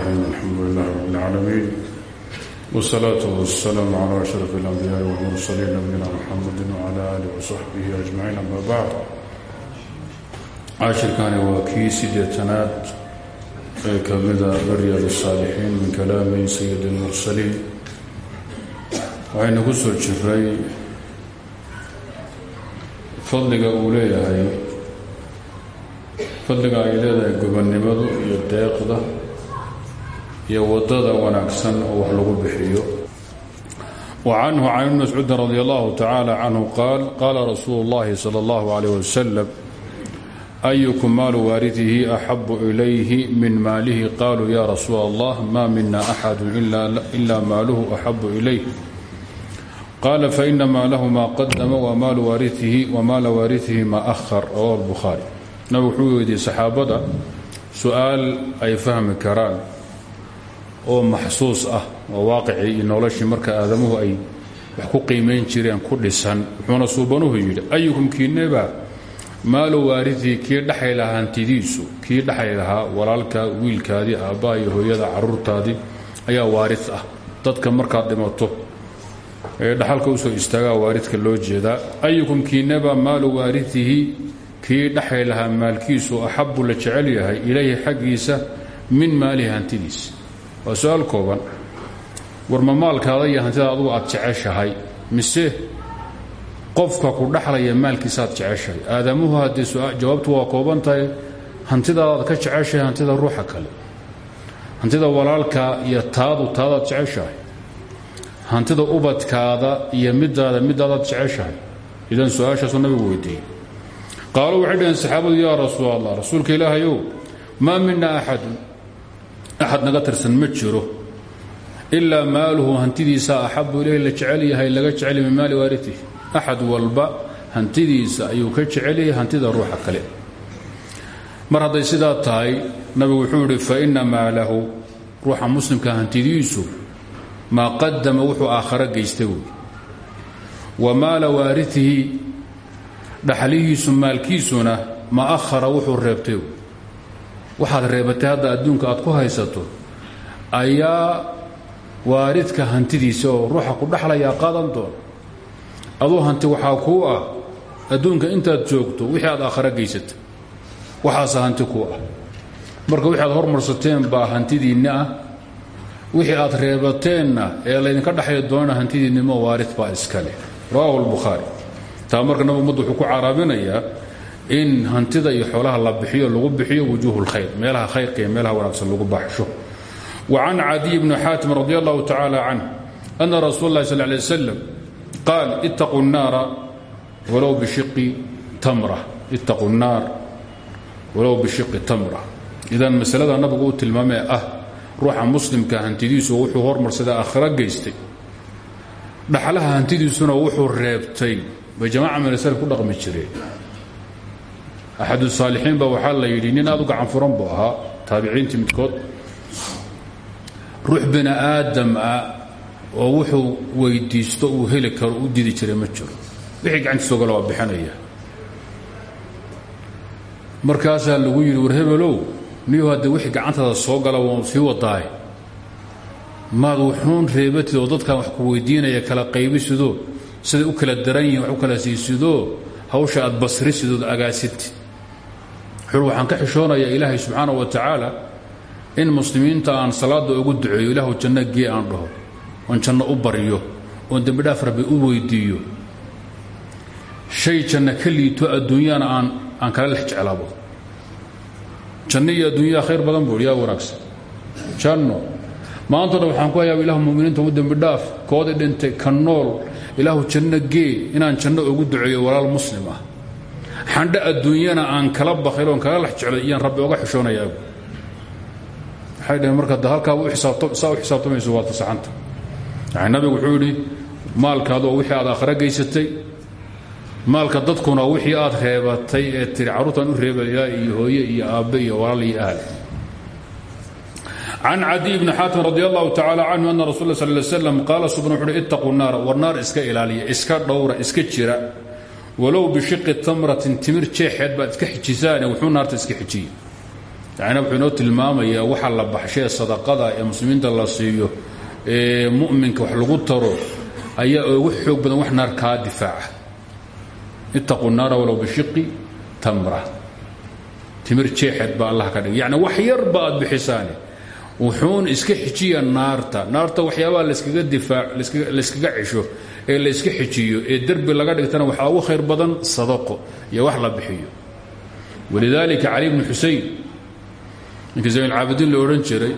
raxim alxamdu lilahi rabi lcaalamiin wsalaatu wasalaamu calaa ashraf alambiyaai walmursaliin nabiyina muxamadi wcala alih wasaxbihi ajmaciin ama bacd cashirkani waa kii sideetanaad ee kamida baryaad asaalixiin min kalaami sayid اlmursaliin waxaynu ku soo jiray fadliga uu leeyahay fadliga ay leedahay gobonnimadu iyo deeqda iyo wadada wanaagsan oo wax lagu bixiyo wa canhu can ibn mascuudin radi allahu tacaala canhu qaal qaala rasuulu اllahi salى اllahu عalيh waslm ayukum maalu waaridihi axabu ilayhi min maalihi qaluu ya rasuul allah ma mina axadu ila maaluhu axabu ilayh qaala faina maalahu ma qadama wamaalu waariihi wamaala waariihi ma ahar rawahu lbukhaari nabig wuxuu weydiiyey saxaabada su-aal ay fahmi karaan oo maxsuus ah oo waaqicii iyo noloshii marka aadamuhu ay wax ku qiimayn jireen ku dhisan. Wuxuuna suubanuhu yidhi ayukum kiineba maalu waaridii kii dhaxay lahaa hantidiisu kii dhaxay lahaa walaalka wiilkaadii aabbaha hooyada caruurtaadii ayaa waarid ah. Dadka markaad dhimato ee dhaxalka u soo istaagaa waaridka loo jeedaa. Ayukum kiinaba maalu waaridihi kii dhaxay lahaa maalkiisu axabu la jecel yahay ilayhi xaggiisa min maalihi hantidiisa waa su'aal kooban. Warma maalkaada iyo hantida adugu aad jeceshahay mise qofka ku dhaxlaya maalkiisaaad jeceshahay? Aadamuhu haddii jawaabtu waa kooban tahay hantidaadaad ka jeceshahay hantida ruuxa kale. Hantida walaalka iyo taadu taadaad jeceshahay. Hantida ubadkaada iyo midaada midaadaad jeceshahay. Idan su'aashaasuu nabigu weydiiyey. Qaaluu waxay dhaheen saxaabadu yaa rasuul allah rasuulka ilaahayow maa mina axadun axad naga tirsan ma jiro. Ilaa maaluhu hantidiisa axabu ilayhi la jecel yahay laga jecel min maali waaritihi axad walba hantidiisa ayuu ka jecelyahay hantida ruuxa kale. Mar hadday sidaa tahay nabigu wuxuu yidhi faina maalahu ruuxa muslimka hantidiisu maa qadama wuxuu aakharo geystay wey wa maala waaritihi dhaxlihiisu maalkiisuna ma ahara wuxuu reebtay wey waxaad reebatay hadda adduunka aad ku haysato. Ayaa waaridka hantidiisa oo ruuxa ku dhaxlayaa qaadan doona aduu hanti waxaa kuu ah. Adduunka intaad joogto wixii aad aakhara geysata waxaasa hanti kuu ah. Marka wixii aad hormarsateen baa hantidiinni ah. Wixii aad reebateenna ee laydinka dhexli doonana hantidiinnimo waarid baa iskale rawaahu lbukhaari taa marka nabig ummaddu ku caraabinayaa in hantida iyo xoolaha la bixiyo lagu bixiyo wujuuhu lkhayr meelaha khayrka iyo meelaha wanaagsan lagu baxsho wa can cadiy bni xaatim radi allahu tacaala canh ana rasuul اllahi sal lay waslam qaal ittaquu الnaara walow bishiqi tamra ittaquu الnaar walow bishiqi tamra idan masalada nabigu uu tilmaamee ah ruuxa muslimka hantidiisu wuxuu hormarsaday aakhiro geystay dhaxlaha hantidiisuna wuxuu reebtay bay jamaca min salaf ku dhaqmi jireen axad saalixiin ba waxaa la yidhi nin aad u gacan furan buu ahaa taabiciintii midkood ruux bini aadam ah oo wuxuu weydiisto uu heli karo u didi jiray ma jiro wixii gacantiisa ogala waa bixinaya markaasaa lagu yidhi war hebelow niyo haddee wixii gacantaada soo gala waan sii wadaaye maad wuxuun reebatid oo dadkan wax ku weydiinaya kala qaybisidoo siday u kala daran yihiin wax u kala siisidoo hawsha aad basrisidood agaasitid wuxuu waxaan ka xishoonayaa ilaahay subxaana wa tacaala in muslimiinta aan salaada ugu duceeyo ilaahu janno gee aan dhaho oon janno u baryo oon dembidhaaf rabbi u weydiiyo. Shay janno ka liito adduunyana aan aan kala lex jeclaabo. Janno iyo adduunyaha khayr badan buu yaa wanaagsan janno maanto dhan waxaan ku hayaaba ilahu muminiinta ugu dembidhaaf koodii dhintay ka ilaahu janno gee inaan janno ugu duceeyo walaal muslim ah xandho adduunyana aan kala bakilo oon kala lex jeclay iyaan rabbi oga xishoonayaagu waxay dhaheen marka da halkaaba saa u xisaabtamayso waa tasaxanta yani nabigu wuxuu yidhi maalkaadu waa wixii aad aakhare geysatay maalka dadkuna wixii aad reebatay ee tiri carruurtaan u reebaya iyo hooye iyo aabbe iyo walaal iyo ahl can cadiy bni xaatim radi allahu tacaala canhu ana rasul sal slam qaala subna wuxu uhi ittaquu naara war naar iska ilaaliya iska dhowra iska jira walow bishiqi tamratin timir jeexeed baad iska xijisaane wuxuu naarta iska xijiye. Yani wuxuu inoo tilmaamayaa waxa la baxshee sadaqada ee muslimiinta la siiyo ee mu'minka wax lagu taro ayaa ugu xoog badan wax naar kaa difaaca. Ittaquu naara walow bishiqi tamra. Timir jeexeed baa allah ka dhigay. Yacni wax yarba aad bixisaane. Wuxuun iska xijiya naarta. Naarta waxyaabaha laskaga difaac layskaga cisho ee la yska xijiyo ee derbi laga dhigtana waxaa ugu khayr badan sadaqo iyo wax la bixiyo. Walidaalika cali bnu xusein ninkii zaynulcaabidiin la odhan jiray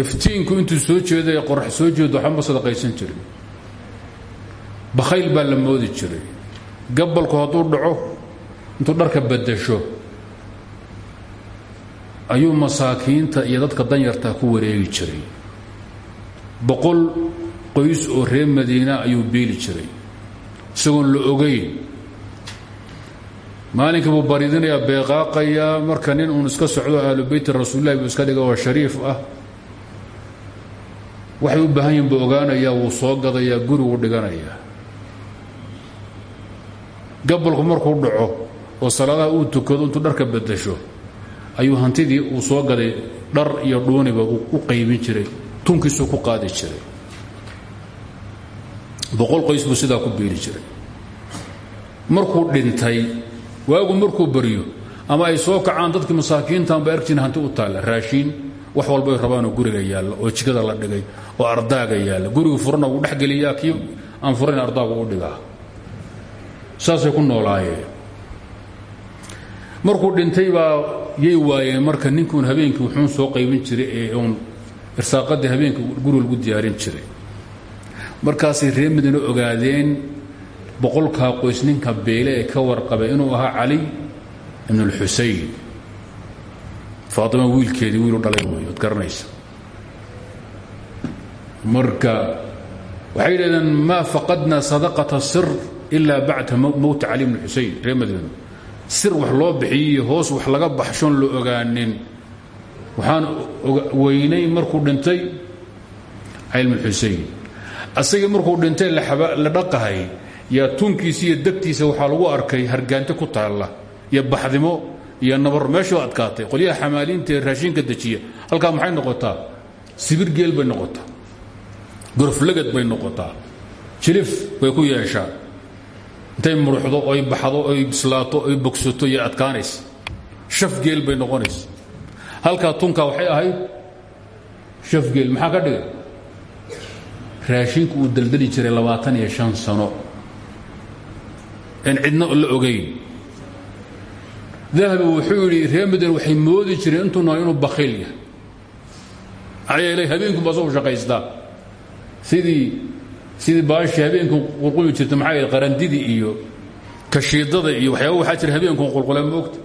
iftiinku intuu soo jeeday qorax soo jeedo waxba ma sadaqaysan jirin. Bakhayl baa la moodi jiray. Gabalku hadduu dhaco intuu dharka badasho ayuu masaakiinta iyo dadka danyartaa ku wareegi jiray. Boqol qoys oo reer madiina ayuu beeli jiray. Isagoon la ogayn maalinka buu baridinayaa beeqaaqayaa marka nin uun iska socdo ahlu beyti rasuulillahi buu iska dhiga oo shariif ah. Waxay u baahan yihiin buu ogaanayaa wuu soo gadayaa guriguu dhiganayaa. Gabolku markuu dhaco oo salaadaha uu tukado intuu dharka bedasho ayuu hantidii uu soo gaday dhar iyo dhuuniba u qaybin jiray tunkiisuu ku qaadi jiray boqol qoys buu sidaa ku beeli jiray. Markuu dhintay waagu markuu baryo ama ay soo kacaan dadkii masaakiintan ba argjiin hanti u taalla raashiin wax walbay rabaanoo guriga yaalla oo jikada la dhigay oo ardaaga yaalla. Gurigu furana wuu dhexgeliyaa kii aan furayn ardaagu u dhigaa. Saasay ku noolaayeen. Markuu dhintay baa yay waayeen marka ninkuun habeenkii wuxuun soo qaybin jiray ee uun irsaaqadii habeenka guriga lagu diyaarin jiray markaasay reer madiina ogaadeen boqolkaa qoys beele ee ka warqabay inuu ahaa cali ibn اlxusayn faatima wiilkeedii wiilu dhalay wey od marka waxay yidhahdeen maa faqadna sadaqaةa sir ila bacda mowti cali bn xusayn reer madiina sir wax loo bixiyiyo hoos wax laga baxshoon la ogaanin. Waxaan weynay markuu dhintay cali bn xusayn asagii markuu dhintay la dhaqahay yaa tunkiisa iyo degtiisa waxaa lagu arkay hargaanti ku taalla iyo baxdimo iyo nabar meeshuu adkaatay. Qolyaha xamaaliinta ee raashinka dejiya halkaa maxay noqotaa? Sibir geel bay noqotaa. Goroflagad bay noqotaa. Jilif bay ku yeeshaa. Intay muruxdo oy baxdo oy bislaato oy bogsato iyo adkaanaysa. Shaf geel bay noqonaysa. Halkaa tunkaa waxay ahayd shaf geel. Maxaa ka dhigay raashinku uu daldali jiray labaatan iyo shan sano. En cidna la ogayn dahabi wuxuu yidhi reer madiina waxay moodi jireen intuu nahay inuu bakhiil yahay. Maxaa yeelay habeenkunba asagu shaqaystaa sidii sidii baashii habeenku qulquli jirta maxaa yahay qarandidii iyo kashiidada iyo waxyaaba waxaa jira habeenkun qulqule moogta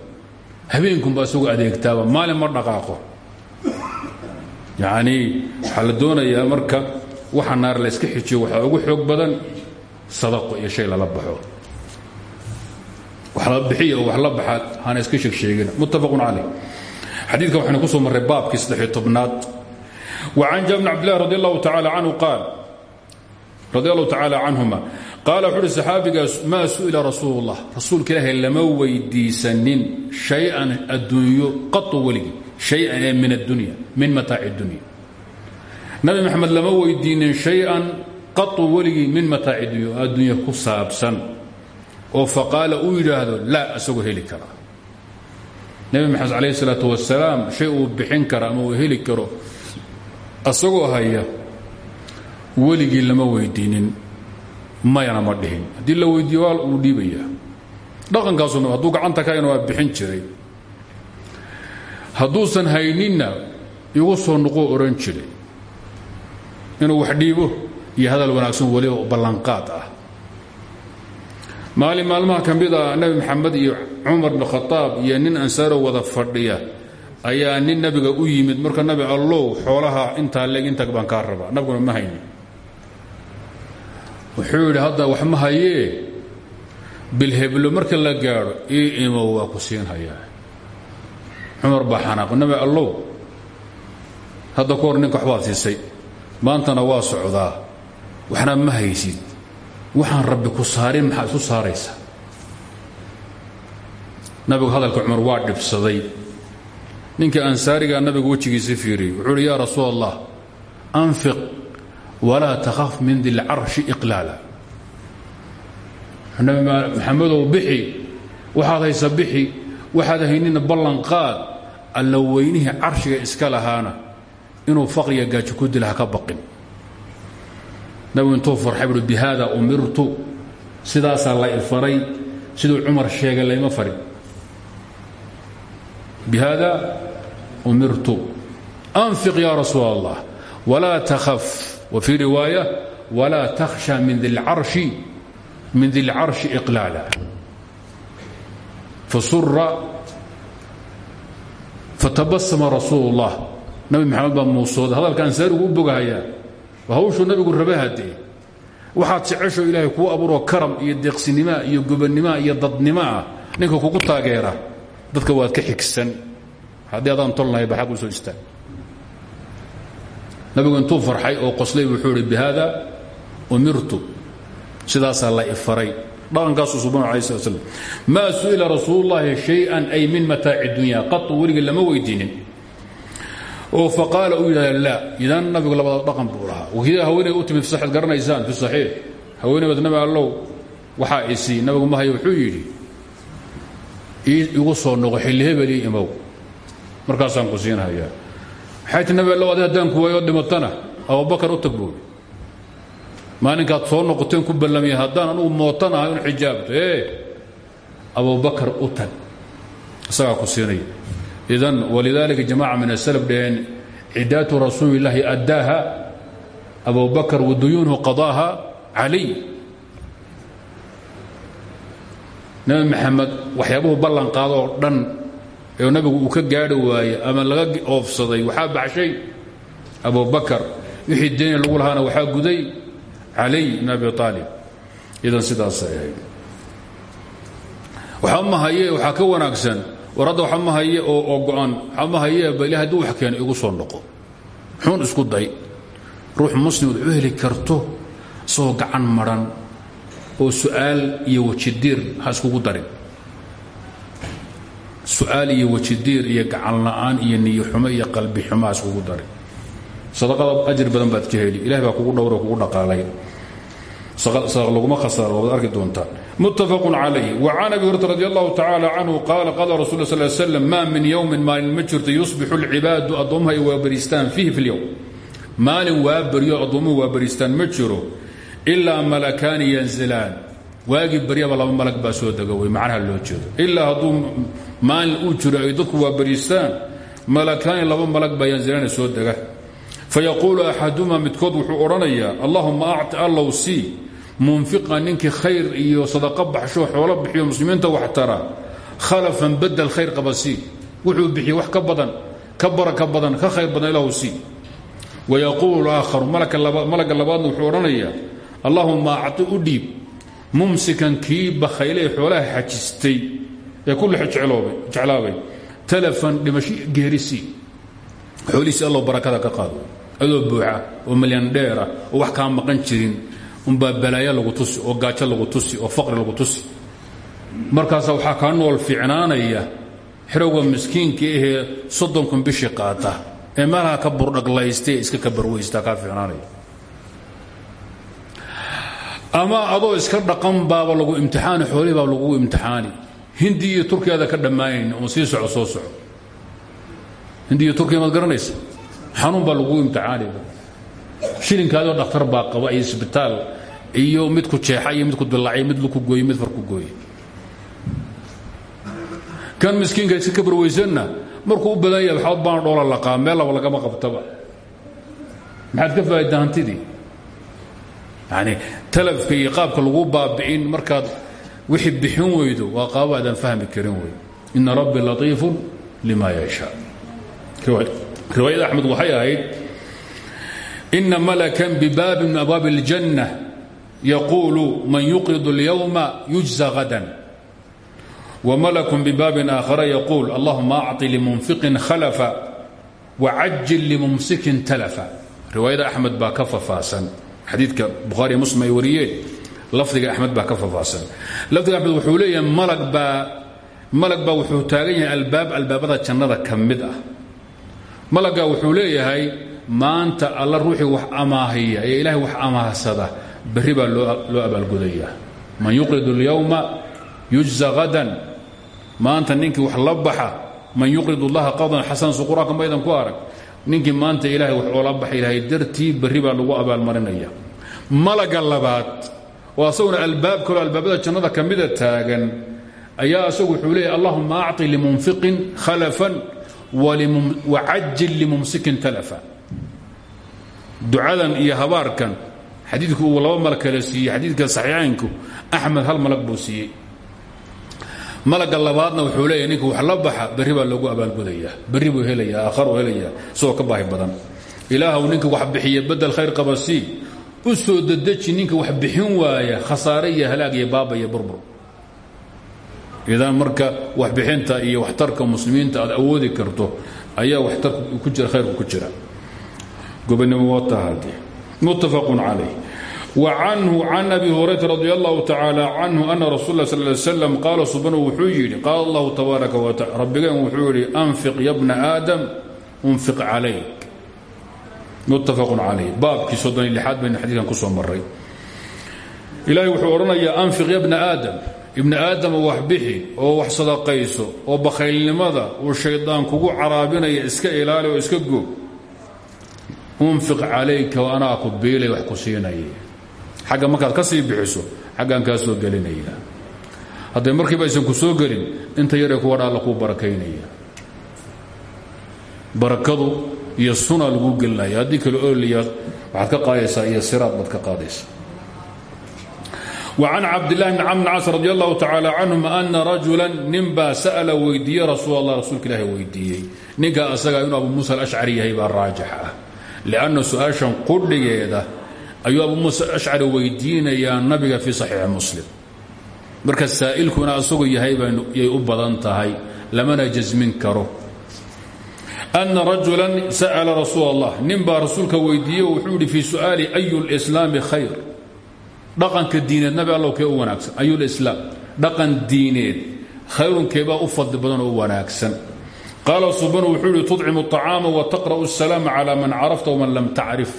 habeenkunba isagu adeegtaaba maalin ma dhaqaaqo. Yacnii waxaa la doonayaa marka waxa naar la yska xijiyo waxaa ugu xoog badan sadaqo iyo shay lala baxo. Wax la bixiya wax la baxaad hana iska sheegsheegina muttafaqun calayh xadiidka waxaynu ku soo marray baabkii saddexiyo tobnaad. Wa can jaabir bn cabdillahi radi allahu tacaala qaal radi allahu tacaala canhuma qaala wuxu uhi su'ila rasuulu ullah rasuulka ilaahay lama weydiisanin shay-an adduunyo qatu weligii shay-an ee min addunya min mataaci dunya nabi maxamed lama weydiinin shay-an qatu min mataaci dunya oo addunya ku saabsan oo faqaala uu yidhaahdo laa isagoo heli kara. Nebi maxamed calayh isalaatu wasalaam shay uu bixin kara ama uu heli karo asagoo haya weligii lama weydiinin mayana ma dhihin. Haddii la weydiiyo waa uu dhiibayaa dhaqankaasuna hadduu gacanta ka ina waa bixin jiray. Hadduusan hayninna igu soo noqoo odhan jiray inuu wax dhiibo iyo hadal wanaagsan weliba ballanqaad ah. Maalin maalmaha ka mid a nebi maxamed iyo cumar bn khaaab iyo nin ansaaro wada fadhiya ayaa nin nabiga u yimid marka nabi allow xoolaha intaa leeg intag baan kaa rabaa. Nabiguna ma haynin. Wuxuu yidhi hadda wax ma hayee? Bilheblo marka la gaadho ii imow waa ku siin hayaa. Cumar baa xanaaq nabi allow hadda ku hor ninka waxbaad siisay maantana waa socdaa. Waxna ma haysid. Waxaan rabbi ku saarin maxaa isu saaraysa. Nabigu hadalka cumar waa dhibsaday. Ninkii ansaarigaa nabigu wejigiisa fiiriyey wuxuu uhi yaa rasuul allah anfiq walaa takhaf min dilcarshi iqlaala. Maxamedow bixi waxaad haysa bixi waxaad haynina ballanqaad alla weynihii carshiga iska lahaana inuu faqriga gaajo ku dila haka baqin. Nabigu intuu farxay buui bihaada umirtu. Sidaasaa la ifaray siduu cumar sheegay layma farin. Bihada umirtu. Anfiq ya rasuul allah takhaf. Wa fii riwaaya walaa takhsha min dilcarshi min dilcarshi iqlaala. Fasura fatabasama rasuul اllah nabi maxamed baa muusooday hadalka ansaarigu u bogahayaa hawshuu nabigu raba hadee waxaad jecesho ilaahay kuu abuuroo karam iyo deeqsinimoa iyo gobannimoa iyo dadnimoah ninka kugu taageera dadka waad ka xigsan. Haddii adaan tolnahay ba xag u soo istaag. Nabigu intuu farxay oo qoslay wuxuu idhi bihaada umirtu. Sidaasaa la ifaray. Dhaqankaasuu subana ala sl slam maa su'ila rasuulullaahi shay-an ay min mataaci dunya qatu weligii lama weydiinin oo faqaala uu yidhahda laa. Idan nabigu labada dhaqan buu lahaa. Wakida haweeney u timid saxid garanaysaan fi saxiix. Haweeneybad nabi allow waxaa isii nabigu mahayo wuxuu yidhi igu soo noqo xilli hebelii imow. Markaasaan ku siinhayaa maxay ti nabi allow ku waayo dhimatana abubakar u tag maalinkaad soo noqoteen ku ballamaya haddaan anugu mootanaha in xijaabto ee abubakar u tag. Isagaa ku siinaya idan walidaalika jamaca min asalaf dhaheen cidaatu rasuuli illaahi addaaha abubakar waduyuunhu qadaaha caliy nabi maxamed waxyaabuhu ballan qaado oo dhan ee nabigu uu ka gaadhi waaye ama laga oofsaday waxaa baxshay abubakar wixii deeni lagu lahaana waxaa guday caliy bn abi aalib idan sidaasay ahayd waxba ma haye waxaa ka wanaagsan war hadda waxa ma haye oo waxa ma haye ba ilahi hadduu wax keeno igu soo noqo. Xuun isku day. Ruux muslim wad u heli karto isagoo gacan maran oo su'aal iyo wejidiir ha iskugu darin. Su'aal iyo wejidiir iyo gacan la'aan iyo niyo xumo iyo qalbi xumo ha darin. Sadaqada ajir badan baad ka heli ilahay baa kugu dhowro kugu dhaqaalay laguma khasaaro waad arki doontaa muttafaqun calayh wacan abi hurata radi allahu tacaala canhu qaala qaala rasul sal slam maa min yowmin maalin ma jirto yusbixu alcibaadu addoommaha ay waabariistaan fiihi fi lyowm maalin waa baryo addoommuhu waabariistaan ma jiro ilaa malakaani yanzilaan. Waagii baryaba laba malag baa soo dega wey macnaha loo jeedo. Ilaa hadduu maalin uu jiro ay dadku waabariistaan malakaani laba malag baa yanzilaana soo dega fayaquulu axadumaa midkood wuxuu odhanayaa allahuma acti allow sii munfiqa ninkii khayr iyo sadaqo baxsho xoolo bixiyo muslimiinta wax tara. Khalafan badel khayr qaba sii. Wuxuu bixiye wax ka badan ka baraka badan ka khayr badan ilahu sii. Wayaquulu aakharu malagga labaadna wuxuu odhanayaa allahuma acti u mumsikan kii bakhayle ee xoolaha xajistay ee kulli jeclaabay. Talafan dhimasho geerisii xoolihiisi allow barakada ka qaado adoo buuxa oo malyan dheera oo wax kaa maqan jirin umbaa balaayo lagu tusi oo gaajo lagu tusi oo faqri lagu tusi. Markaasa waxaa kaa nool fiicnaanaya xerowga miskiinka ahee soddon kun bishii qaata ee meelaha ka burdhaglaystay iska kabarwaysta kaa fiicnaanaya. Ama adoo iska dhaqan baaba lagu imtixaani xoolihii baa lagu imtixaani. Hindi iyo turkiyaada ka dhammaanayn oo sii soco soo soco. Hindi iyo turkiya maad xanuun baa lagu imtixaani shilinkaadoo dhakhtar baa qaba iyo isbitaal iyo mid ku jeexa iyo mid ku dilacay mid luku gooye mid far ku gooye kan miskiinka iska kabarwaysanna markuu u badan yahay waxaad baan dhoola laqaa meel laba lagama qabtaba. Maxaad ka faa'iddaa hantidii yani talafka iyo qaabka lagu baabi'in markaad wixii bixin weydo waa qaabo aadaan fahmi karin wey ina rabbi latiifun lima yashaa. Riwaayada axmed waxay ahayd ina malakan bibaabi min abwaabi اljanna yaquulu man yuqrid اlyowma yujza hadan wmalakun bibaabin aakhara yaquul allahuma acطi limunfiqin khalafa wacajil limumsikin talafa riwaayada axmed baa ka fafaahsan xadiidka bukhaariy muslim ay wariyeen lafdiga axmed baa ka fafaahsan lafdiga axmed wuxuu leeyahay malag baa malag baa wuxuu taagan yahay albaab albaabada jannada ka mid ah malaggaa wuxuu leeyahay maanta alla ruuxii wax amaahiya ee ilaahay wax amaahsada berri baa loo abaalgudayaa man yuqrid اlyowma yujza hadan maanta ninkii wax la baxa man yuqrid اllaha qadan xasan suquraanka maydan ku arag ninkii maanta ilaahay wax oola baxa ilaahay dartii berri baa lagu abaalmarinaya malaga labaad oo asaguna albaab kaloo albaabada jannada ka mida taagan ayaa asagu wuxuu leeyahy allahuma acطi limunfiqin khalafan wacajil limumsikin talafa ducadan iyo habaarkan xadiidku uu laba malag kale siiyey xadiidka saxiixaynku axmed hal malag buu siiyey. Malaga labaadna wuxuu leeyahy ninka wax la baxa berri baa loogu abaalgudayaa berri buu helayaa aakhar uu helayaa isagoo ka baahi badan. Ilaahw ninka wax bixiya bedel khayr qaba sii u soo wax bixin waaya khasaare iyo halaag iyo baaba iyo burbur. Idan marka waxbixinta iyo waxtarka muslimiinta aad awoodi karto ayaa waxtarka ku jira khayrku ku jira gobonimo muttafaqun calayh. Wa canhu can abi hurayrata radi allahu tacaala canhu ana rasul lah sal slam qaala subanu wuxuu yidhi qaala allahu tabaaraka wa tacala rabbigeen wuxuu yidhi anfiq ya bna aadam unfiq calayk. Muttafaqun calayh. Baabkii soddon iyo lixaad baynu xadiidkan ku soo maray ilaahay wuxuu anfiq ya bna aadam. Ibni aadama wax bixi oo wax sadaqayso oo bakhaylnimada uu kugu caraabinaya iska ilaali oo iska goog unfiq calayka o anaa ku biilay wax ku siinaya xagga markaad ka sii bixiso xaggaan kaa soo gelinaya hadday markiiba aysan ku soo gelin inta yaree kuwa dhaalla kuu barakaynaya barakadu iyo suna lagu gelinaya haddii kale oliya waxaad ka qaadaysaa iyo siraad baad ka qaadaysaa وcan cabdالlah bn camr cas radi allahu tacaalى canهuma ana rajula ninbaa sa'la weydiiyey rasuul allah rasuulka ilahi weydiiyey ninkaa asaga inuu abu muusa alashcari yahay baa raajix ah lanna su'aashan qudhigeeda ayuu abu muusa ashcari weydiinayaa nabiga fii saxiixi muslim marka saa'ilkuna asagu yahay yay u badan tahay lamana jasmin karo ana rajula sa'la rasuul allah nin baa rasuulka weydiiyey wuxuu ihi fii su'aali ayu اlslaami khayr dhaqanka diineed nabi allow kee u wanaagsan ayulislaam dhaqan diineed khayrunkeebaa u fadli badan oo wanaagsan qaala subanu wuxuu ihi tudcimu الطacaama wataqra'u الsalaama calى man carafta wman lam tacrif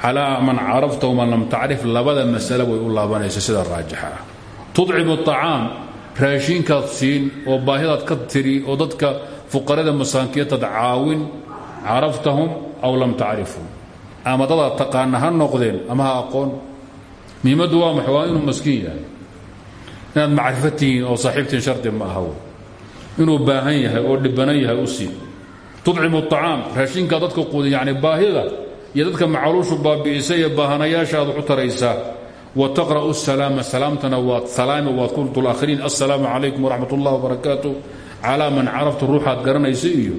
calaa man carafta waman lam tacrif labada masale way u laabanaysa sida raajixa ah tudcimu الطacaam raashiinkaad siin oo baahidaad ka tiri oo dadka fuqarada masaankiyataad caawin caraftahum aw lam tacrifhum ama dadaad taqaana ha noqdeen ama ha aqoon muhiimaddu waa maxa waa inuu maskiin yahay inaad macrifo tihiin oo saaxiibtiin shardi ma aha inuu baahan yahay oo dhibbanan yahay u sii. Tucimu acaam raashinkaa dadka quudiyani baahida iyo dadka macaluushu baabi'isa iyo baahanayaasha aad waxu taraysaa wa taqra'u salaama salaamtana waad salaami waad ku dulaakhiriin assalaamu calaykum waraxmat ullahi wabarakaatu calaa man caraftu ruuxaad garanaysa iyo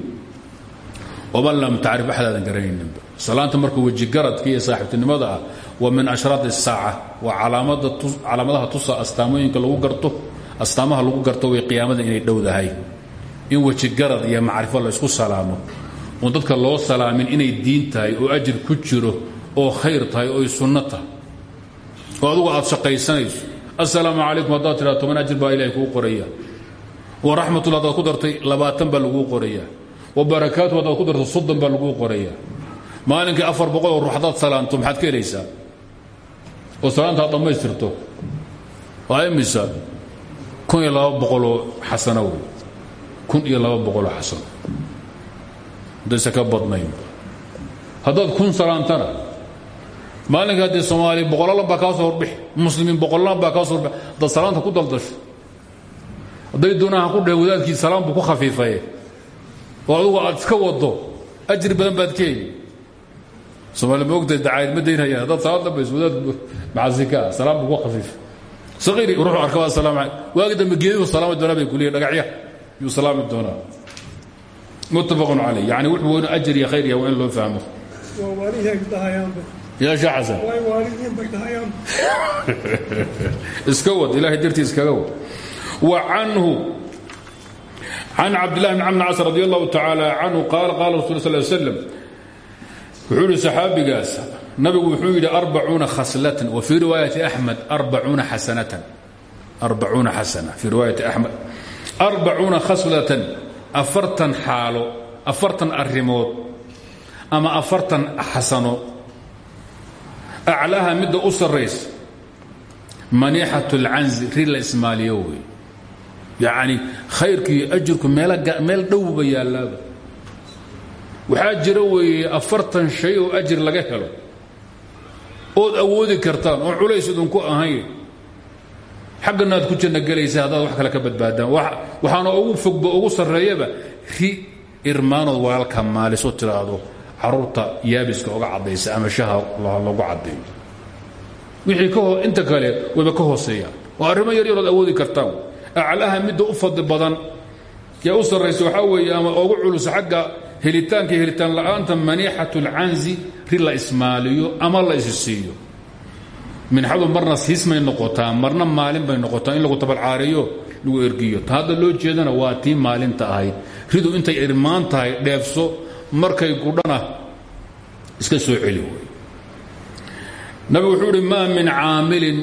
waman lam tacrif axdaadan garanayninba salaanta marka wejigaradka iyo saaxiibtinimada ah waa min ashraad isaaca waa calaamadaha tusa astaamooyinka lagu garto astaamaha lagu garto way qiyaamada inay dhowdahay in wejigarad iyo macrifo la isku salaamo oon dadka loo salaamin inay diin tahay oo ajir ku jiro oo khayr tahay oo sunno oo adugu aad shaqaysanayso. Assalaamu calaykum haddaad tidhah toban ajir baa ilahay kuu qoraya. Wa raxmatullah hadaad ku dartay labaatan baa laguu qoraya. Wa barakaatu haddaad ku darto soddon baa laguu qoraya. Maalinkii afar boqol oo ruux haddaad salaanto maxaad ka oo salaantaad dhammaystirto? Waa imisa kun iyo laba boqoloo xasano wey kun iyo laba boqoloo xasano haddayse ka badnayn. Haddaad kun salaantana. Maalinka haddii soomaaliya boqolalan baa kaa soo horbixi muslimiin boqolalan baa kaa soo horbixi haddaad salaanta ku daldasho hadday doonaha ku dheh wadaadkii salaam buu ku khafiifaye oo adugu aad iska wado ajri badan baad ka heli. Soomaaliya ma ogtahay dacaayad ma daynayaan. Haddaad salaad dambayso wadaadku macasika ah salaam buu ku khafiifa saqiiri ruuxu arka waa salaam calayk waagi dambe geedidu salaami doonaa bay kuliya dhagacya yuu salaami doonaa. Muttafaqun calayh yani wuxuu weynu ajar iyo khayr yahay waa in loo fahmo. Yaa shee xasan. Iska wad ilahay dartii iskaga wad. Wa canhu can cabdillahi bn camr cas radi allahu tacaala canhu qaala qaala rasul sal slam wuxuu yidhi saxaabigaas nabigu wuxuu yidhi arbacuuna khaslatan. Wa fii riwaayati axmed arbacuuna xasanatan arbacuuna xasana fii riwaayati axmed arbacuuna khaslatan. Afartan xaalo afartan arrimood ama afartan xasano aclaaha midda u sarraysa maniixat اlcanzi ri la ismaaliyo wey yacni khayrkiiyo ajirku meel dhowba jira weeye afartan shay oo ajir laga helo ood awoodi kartaan oon culays idinku ahayn. Xaggana ku janno gelaysa haddaad wax kale ka badbaadaan. Waxaana ugu fogba ugu sarreeyaba ri irmaanood walaalka maaliso tidhaahdo carruurta yaabiska oga caddaysa ama shaha lagu caddeeyo. Wixii ka inta kale wayba ka hooseeyaan waa arrimo yar yarood awoodi kartaan. Aclaha midda u fadli badan ee u sarraysa waxaa weeye ama ugu culus xagga helitaanka helitaan la'aanta maniixat اlcanzi ri la ismaaliyo ama la isisiiyo. Minxadu marna siismay noqotaa marna maalin bay noqotaa in lagu tabalcaareeyo lagu ergiyo. Ta hadda loo jeedana waa tii maalinta ahayd. Ridu intay irmaan tahay dheefso markay gudhana iska soo celi wey nabigu wuxuu uhi maa min caamilin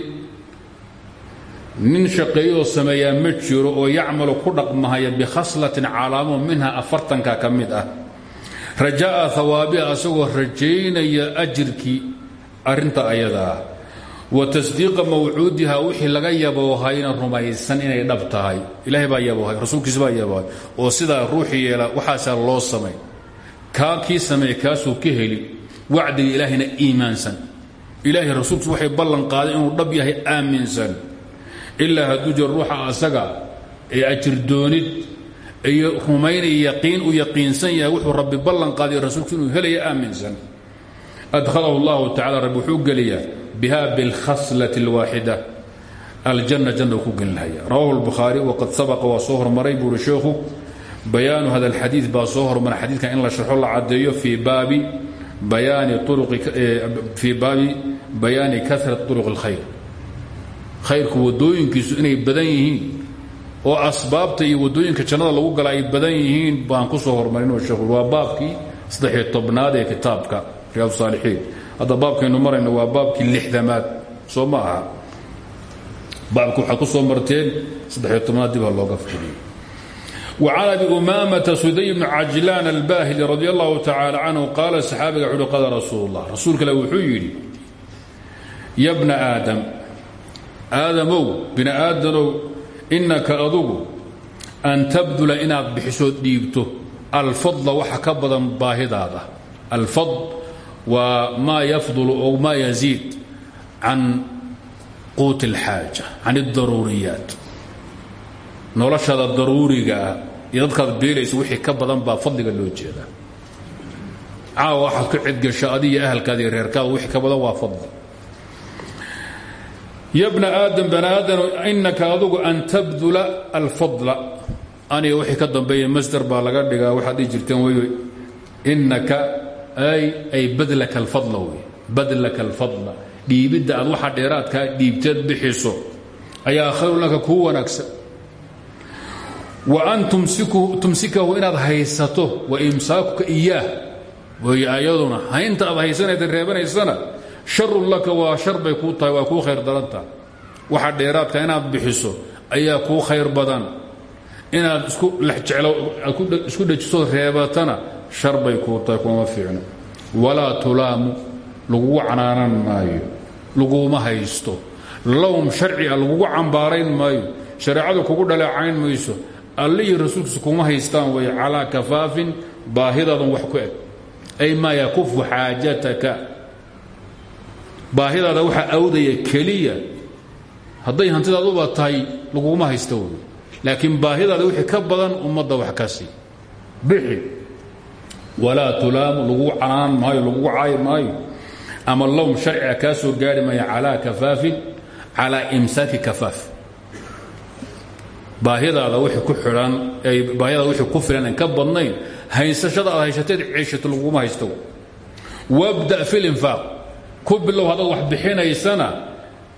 nin shaqeeyooo sameeyaa ma jiro oo yacmalu ku dhaqmahaya bikhaslatin calaamo minha afartanka ka mid ah rajaa'a hawaabiha asagoo rajaynaya ajirkii arrinta ayadaa wa tasdiiqa mawcuudiha wixii laga yaboohayna rumaysan inay dhab tahay. Ilaahay baa yaboohay rasuulkiisa baa yaboohay. Oo sidaa ruuxii yeela waxaasaa loo samay. Kaa kii sameey kaasuu ka heli. Wacdiga ilaahayna iimaansan. Ilaahay rasuulkiis waxay ballan qaaday inuu dhab yahay aaminsan. Ilaa hadduu jiro ruuxa asaga ee ajirdoonid iyo rumaynay yaqiin uu yaqiinsan yahay wuxuu rabbi ballan qaadiyo rasuulku inuu helaya aaminsan. Adhalahu allahu tacala rabbi wuxuu geliyaa biha bilkhaslati alwaaxida. Aljanna janna uu ku gelinhaya rawahu albukhaari waqad sabaqa waa soo hormaray buuri sheekhu bayaanu hada alxadiid baa soo hormaray xadiidkan in la sharxo la caddeeyo fii baabi bayaani fii baabi bayaani karat turuq alkhayr. Khayrku waddooyinkiisu inay badan yihiin oo asbaabta iyo waddooyinka jannada lagu gala ay badan yihiin baan ku soo hormarinoo sheekhu waa baabkii saddexiyo tobnaad ee kitaabka riyaad saalixiin hadda baabkaynu marayno waa baabkii lixdamaad soo ma aha baabka waxaad ku soo marteen saddexiyo tobnaad dib ha looga fiiriyo وعن أبي أمامة سدي بن عجلان الباهلي رضي الله تعالى عنه قال الصحابي وxuu قال رsuuل الله rasuul kale wuxuu yidhi ya بنa aadam aadamow bini aadanow innaka adugu an tabdula inaad bixisood dhiibto. Alfadla waxa ka badan baahidaada. Alfadl waa maa yafdulu ow maa yaziid can quut اlxaaja can اdaruuriyaat noloshada daruurigaa iyo dadkaad beelaysa wixii ka badan baa fadliga loo jeedaa. Caawa waxaad ku cidgasho adiyo ahalkaada iyo wixii ka badan waa fadli ya bna aadam bani aadam inaka adugu an tabdula alfadla. Aniga wixii ka dambeeya masder baa laga dhigaa waxaad dhihi jirteen wey inaka ay ay badlaka alfadla wey badlaka alfadla. Dhiibidda aad waxa dheeraadkaa dhiibteed bixiso ayaa khayrun laka kuu wanaagsan. Wa an tumsikahu inaad haysato wa imsaakuka iyaah. Way ayaduna haynta aad haysanaysa reebanaysana sharun laka waa shar bay kuu tahay waa kuu khayr darantaha waxa dheeraadka inaad bixiso ayaa kuu khayr badan. Inaad isku isku dhejiso reebatana shar bay kuu tahay kuma fiicno. Walaa tulaamu lagugu canaanan maayo laguma haysto. Lowm sharciga lagugu cambaarayn maayo shareecadu kugu dhaleecayn mayso allihii rasuulkiisa kuma haystaan way calaa kafaafin baahidaadan wax ku eg. Ay maa yakufu xaajataka baahidaada waxaa awdaya keliya. Hadday hantidaad uba tahay laguma haysta wey laakiin baahidaada wixii ka badan ummadda wax ka sii. Bixi. Walaa tulaamu lagugu canaan maayo lagugu caayi maayo. Ama lowm sharciga kaa soo gaari maya calaa kafaafin calaa imsaaki baahidaada wixii ku xidhan baahidaada wixii ku filan ka badnayn haysashada aad haysateed ciishato laguma haysto. Wabda fi linfaaq ku bilow haddaad wax bixinaysana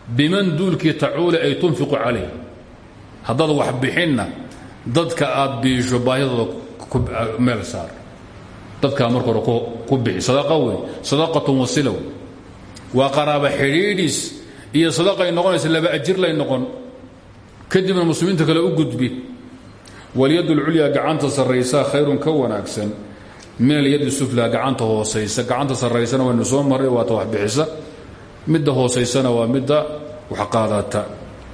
biman duulkii tacuuli ay tunfiqu calayh haddaad wax bixinna dadka aad biisho baahidooda meel saar. Dadkaa marka hore ku bixi. Sadaqa wey sadaqatun wasila wey waa qaraaba iyo sadaqay noqonaysa laba ajir lay noqon. Kadibna muslimiinta kale u gudbi. Walyad اlculyaa gacanta sarraysaa khayrun ka wanaagsan min alyadi sufla gacanta hoosaysa. Gacanta sarraysana waynu soo marray waata waxbixisa midda hoosaysana waa midda wax qaadata.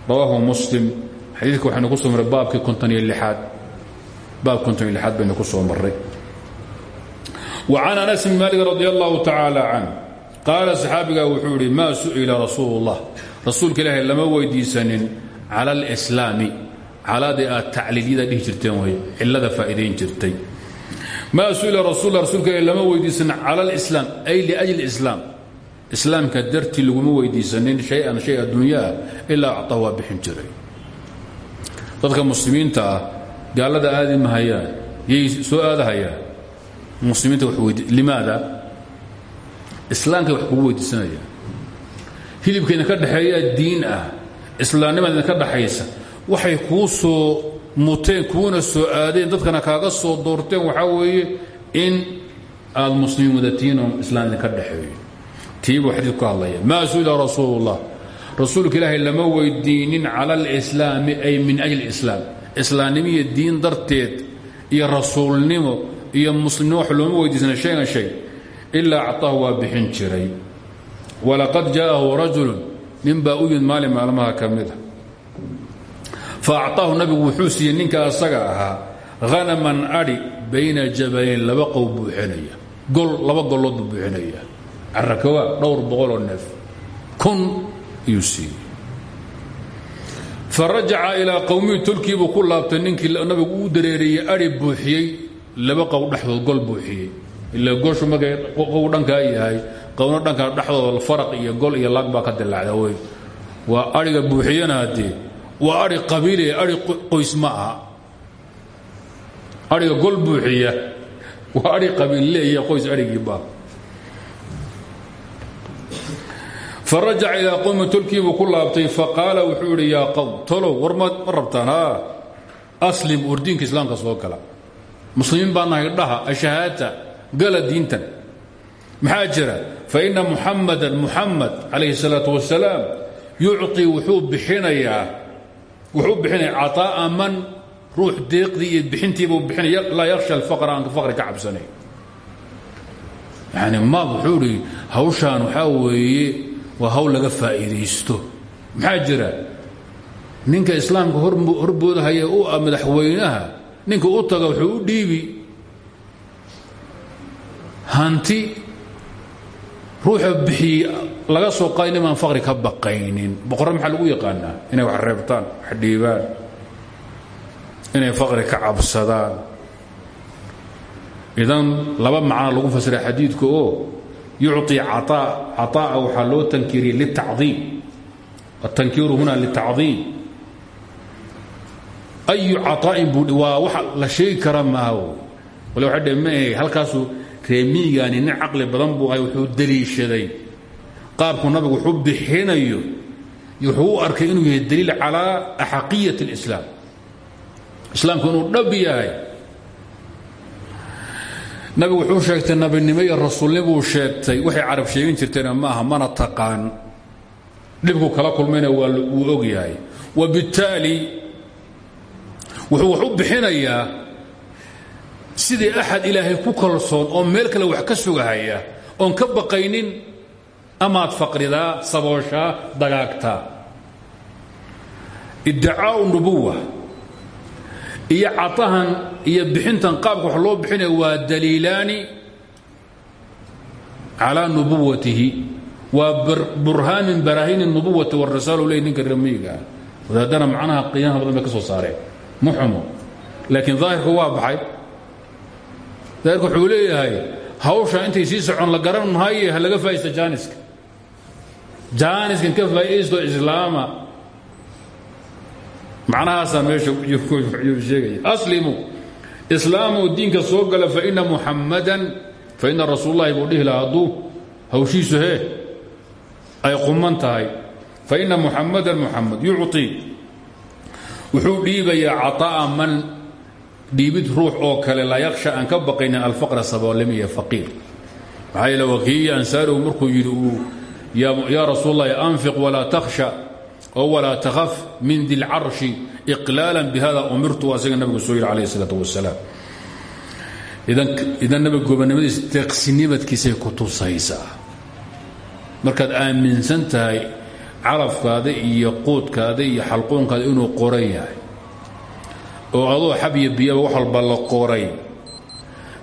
Rawaahu muslim. Xadiidka waxaynu ku soo marray baabkii konton iyo lixaad. Baab konton iyo baynu ku soo marray. Wa can anas bn maalik radi allahu tacaala can. Qaala wuxuu idhi maa su'ila rasuulu اllah rasuulka ilaahay lama weydiisanin. Cala alslaami calaadii aad tacliilyada dhihi jirteen way. Cilada faa'iidayn jirtay maa su'ila rasul rasuulka lama weydiisanin cala alislaam ay liajli islaam. Islaamka dartii laguma weydiisanin shay-an shay adduunyaah ilaa acطaa waa bixin jiray. Dadka muslimiinta ah gaalada aadi mahayaan yay soo aadahayaan muslimiinta limaada? Islaamkay wax kugu weydiisanayaan hilibka idinka dhexeeyaa diin ah islaamnimada idinka dhaxaysa waxay kuu soo muteen kuuna soo aadeen dadkana kaaga soo doorteen waxaa weeye in aad muslimiin wadatiin oo islaam idinka dhexeeyo. Tii buu xadiidku ka hadlaya. Maa su'ila rasuulu ullah rasuulka ilaahay lama weydiinin cala alislaami ay min ajli islaam islaamnimo diin darteed iyo rasuulnimo iyo muslimnimo wax looma weydiisana shayan shay ilaa acطaahu waa bixin jiray. Walaqad jaa'ahu rajulu nin baa u yimid maalin maalmaha ka fa acطaahu nabigu wuxuu siiyey ninka asaga ahaa hanaman adhi bayna jabalayn laba qow buuxinaya gol laba gollood buu buuxinaya carakawa dhowr boqoloo neef kun iyuu siiyey farajaca ilaa qowmihi tolkiibuu ku laabtay ninkii nabigu uu dareeriyey adhi buuxiyey laba qow dhexdood gol buuxiyey ila gooshu markay qow dhankaa yahay qowna dhankaa dhexdooda faraq iyo gol iyo laag baa ka dilaacda wey waa adhiga buuxiyana haddee waa adhi qabiile adhi qoys ma aha. Adhiga gol buuxiya. Waa adhi qabiille iyo qoys adhigiiba farajaca ilaa qowmi tolkiibuu ku laabtay faqaala wuxuu idhi yaa qowm tolow war ma rabtaan haa. Aslim urdiinka islaamka soo gala. Muslimiin baa nahay dhaha ashahaata gala diintan. Maxaa jira? Faina muxamadan muxamed calayhi salaatu wasalaam yucطi wuxuu bixinayaa wuxuu bixinaya caطaa'a man ruux deeqdii iyo bixintiibuu bixinaya laa yakhsha alfaqra aan faqri ka cabsanay. Yani ma wuxuu idhi hawshaan weeye waa hawl laga faa'iidaysto. Maxaa jira? Ninka islaamka horboodahaya u ah madaxweynaha ninka u taga wuxuu dhiibi hanti ruuxa bixiyey laga soo qaada nimaan faqri ka baqaynin boqorre maxaa lagu yaqaanaa inay wax reebtaan wax dhiibaan inay faqri ka cabsadaan idan laba macno lagu fasira xadiidka oo yucطi caطaa'a waxaa loo tankiiriyey liltacdiim atankiiru huna liltacdiim ayu caطaa'in buu waa wax la sheegi kara maaha wale waxa dhe maahe halkaasuu reemiigani nin caqli badan buu ahay wuxuu deliishaday. Qaabku nabigu wuxuu bixinayo wuxuu arkay inuu yahay daliil calaa axaqiyat اlislaam islaamku inuu dhab nabigu wuxuu sheegtay nabinimo iyo sheegtay. Waxay carab sheegin jirteena maaha mana taqaan. Dhibku kala kulmayna waa wuu og yahay. Wabittaali wuxuu wax bixinayaa sidii axad ilaahay ku kalsoon oo meel kale wax ka sugahaya oon ka baqaynin amaad faqridaa sabooshaa dagaagtaa. Iddicaau nubuwa iyo catahan iyo bixintan qaabka wax loo bixinaya waa daliilaani calaa nubuwatihi waa burhaan min baraahiin nubuwati warisaala ley ninka ramiigaa wadaadana macnaha bay ka soo saareen. Ma xumo laakiin daahirku waa daahirku wuxuu leeyahay hawsha intay sii socon la garan maaye ha laga faa'ista jaaniska jaaniskan ka faa'iisto islaama. Macnahaasaa meesha sheegaya aslimu islaamu diinka soo gala faina muxammadan faina rasuul llahi buu dhihi lahaa hadduu hawshiisu hee ay quman tahay faina muxammadan muxamed yucطi wuxuu dhiibayaa caطa'a man dhiibid ruux oo kale laa yaksha aan ka baqaynin alfaqra saboolnimo iyo faqiir. Maxaa yeele wakiiyi ansaarigu markuu yidhi uu yaa rasuul اllahi anfiq walaa takhsha oo walaa takhaf min dilcarshi iqlaala bihada umirtu asaga nabigu soo yidhi calayh isalaat wasalaam idan nabiga gobonnimadiisa deeqsinimadkiisay ku tusaysaa. Markaad aaminsan tahay calafkaada iyo quudkaada iyo xalquunkaada inuu qoran yahay oo adoo xab iyo biyaba wax walba la qoray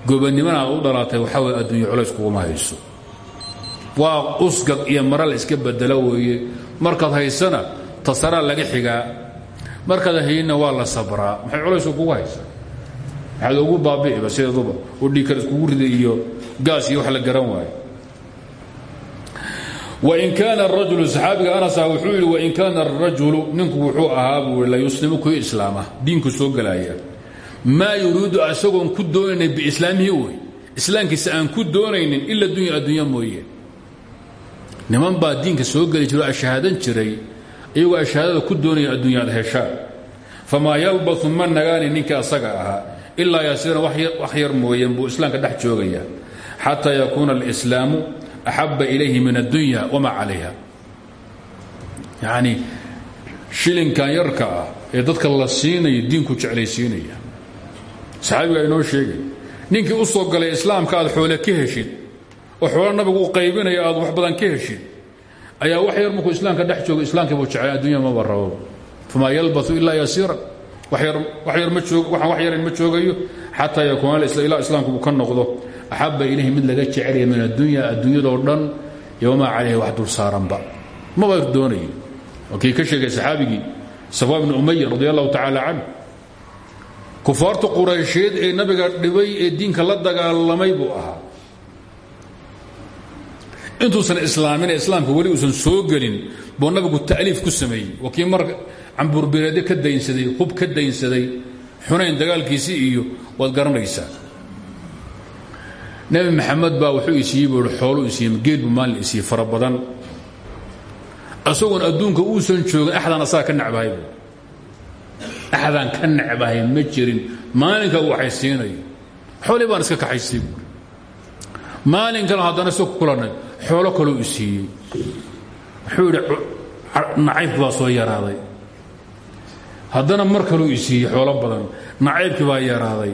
gobonnimana aad u dhalaatay waxaa way adduunyo culays kuguma hayso waa usgag iyo mara la iska bedelo weeye. Markaad haysana tasaraa laga xigaa. Markaad hayinna waa la sabraa. Maxay culaysu kugu haysaa? Maxaad ugu baabi'iba sideeduba. Oo dhiigkar iskugu rida iyo gaas iyo wax la garan waayo wain kaana arajulu saxaabiga anasa wuxuu yidhi wain kaana arajulu ninku wuxuu ahaa buu la yuslimu kuwii islaama diinku soo gelaya maa yuriidu asagoon ku doonaynay biislaamihi wey? Islaamkiisa aan ku doonaynin ila dunya addunya mooye. Niman baa diinka soo geli jiro ashahaadan jiray iyagoo ashahaadada ku doonaya adduunyaad heshaan famaa yalbasu ma nagaani ninka asaga ahaa ilaa yasiiran wax yar mooyeen buu islaamka dhex joogaya. Xataa yakuuna alislaamu axaba ilayhi min addunya wamaa calayha yacni shilinkan yarka ah ee dadka la siinayo diinku jeclaysiinaya saxaabiga inoo sheegay ninkii u soo galay islaamka aad xoole ka heshid oo xoolo nabigu u qaybinayo aad wax badan ka heshid ayaa wax yar markuu islaamka dhex joogo islaamkiibuu jeclay addunya maba rabo famaa yalbasu ilaa yasiiran waxaan wax yaran ma joogayo xataa yakuuna ilaa islaamku uu ka noqdo axaba ilayhi mid laga jecelaya min addunya adduunyadoo dhan iyo wamaa calayhi wax dul saaranba maba doonayo waa kii ka sheegay saxaabigii safwaan bni umaya radi allahu tacaala canh kufaarta ee nabiga dhibay ee diinka la dagaalamay buu ahaa intuusan islaamin islaamka weli uusan soo gelin buu nabigu ta'liif ku sameeyey waa kii mar cambuurbireedyo ka daynsaday hub ka daynsaday xunayn dagaalkiisii iyo waad garanaysaa nebi maxamed baa wuxuu isiiyey buu xoolu isiiyey geed buu maalin isiiyey fara badan. Asagoon adduunka uusan joogin axdaan asaga ka necbahay axdaan ka necbahay ma jirin. Maalinka uu waxay siinayo xoolii baan iska kaxaystay buui haddana isag ku kulannay xoolo kaloo isiiyey wuxuu yidhi nacaybki baa soo yaraaday. Haddana mar kaluu isiiyey xoolo badan nacaybkii baa yaraaday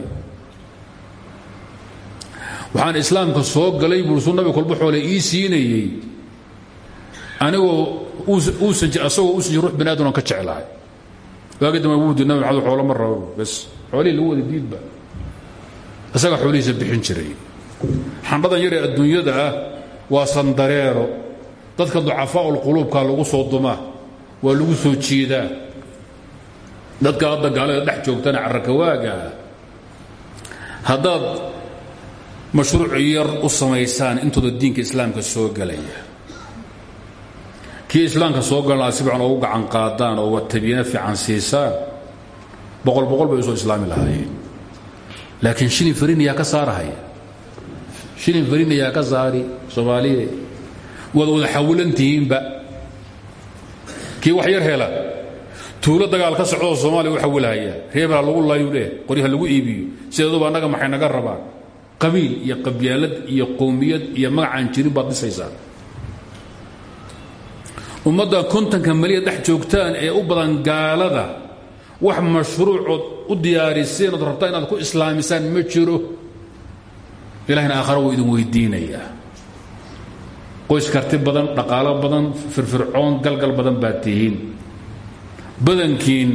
waxaan islaamka soo galay buu suu nabi kolba xoole ii siinayey. Anigoo asagoo uusan jir ruux bani aadam aan ka jeclahay. Waagi dambe wuu di nabi maxamed xoolo ma bas xoolihii lagu wada diidba. Isagaa xoolihiisa bixin jiray. Xandhadan yaree adduunyada ah waa sandareero. Dadka ducafaa'ul quluubka lagu soo dumaa waa lagu soo jiidaa dadka hadda gaalada dhex joogtana carrakawaagaa haddaad mashruuc yar u samaysaan intooda diinka islaamka soo gelaya kii islaamka soo galan si fiican ugu gacan qaadaan oo tabiina fiican siisaan boqol boqol bay u soo islaami lahaayeen. Laakiin shilin farin ayaa ka saarahaya shilin farin ayaa ka saari soomaaliye. Waad wada xawilantihiinba kii wax yar hela tuulo dagaal ka socdoo soomaaliya u xawilhaya reebel ha lagu layu leh qori ha lagu iibiyo. Sideeduba annaga maxay naga rabaan qabiil iyo qabyaalad iyo qowmiyad iyo magacaan jirin baad dhisaysaa ummadda kontanka maliya dhex joogtaan ee u badan gaalada wax mashruucood u diyaariseen ood rabtaa inaad ku islaamisaan ma jiro. Ilahina aakhara wuu idin weydiinayaa. Qoys karti badan dhaqaalo badan firfircoon galgal badan baad tihiin. Badankiin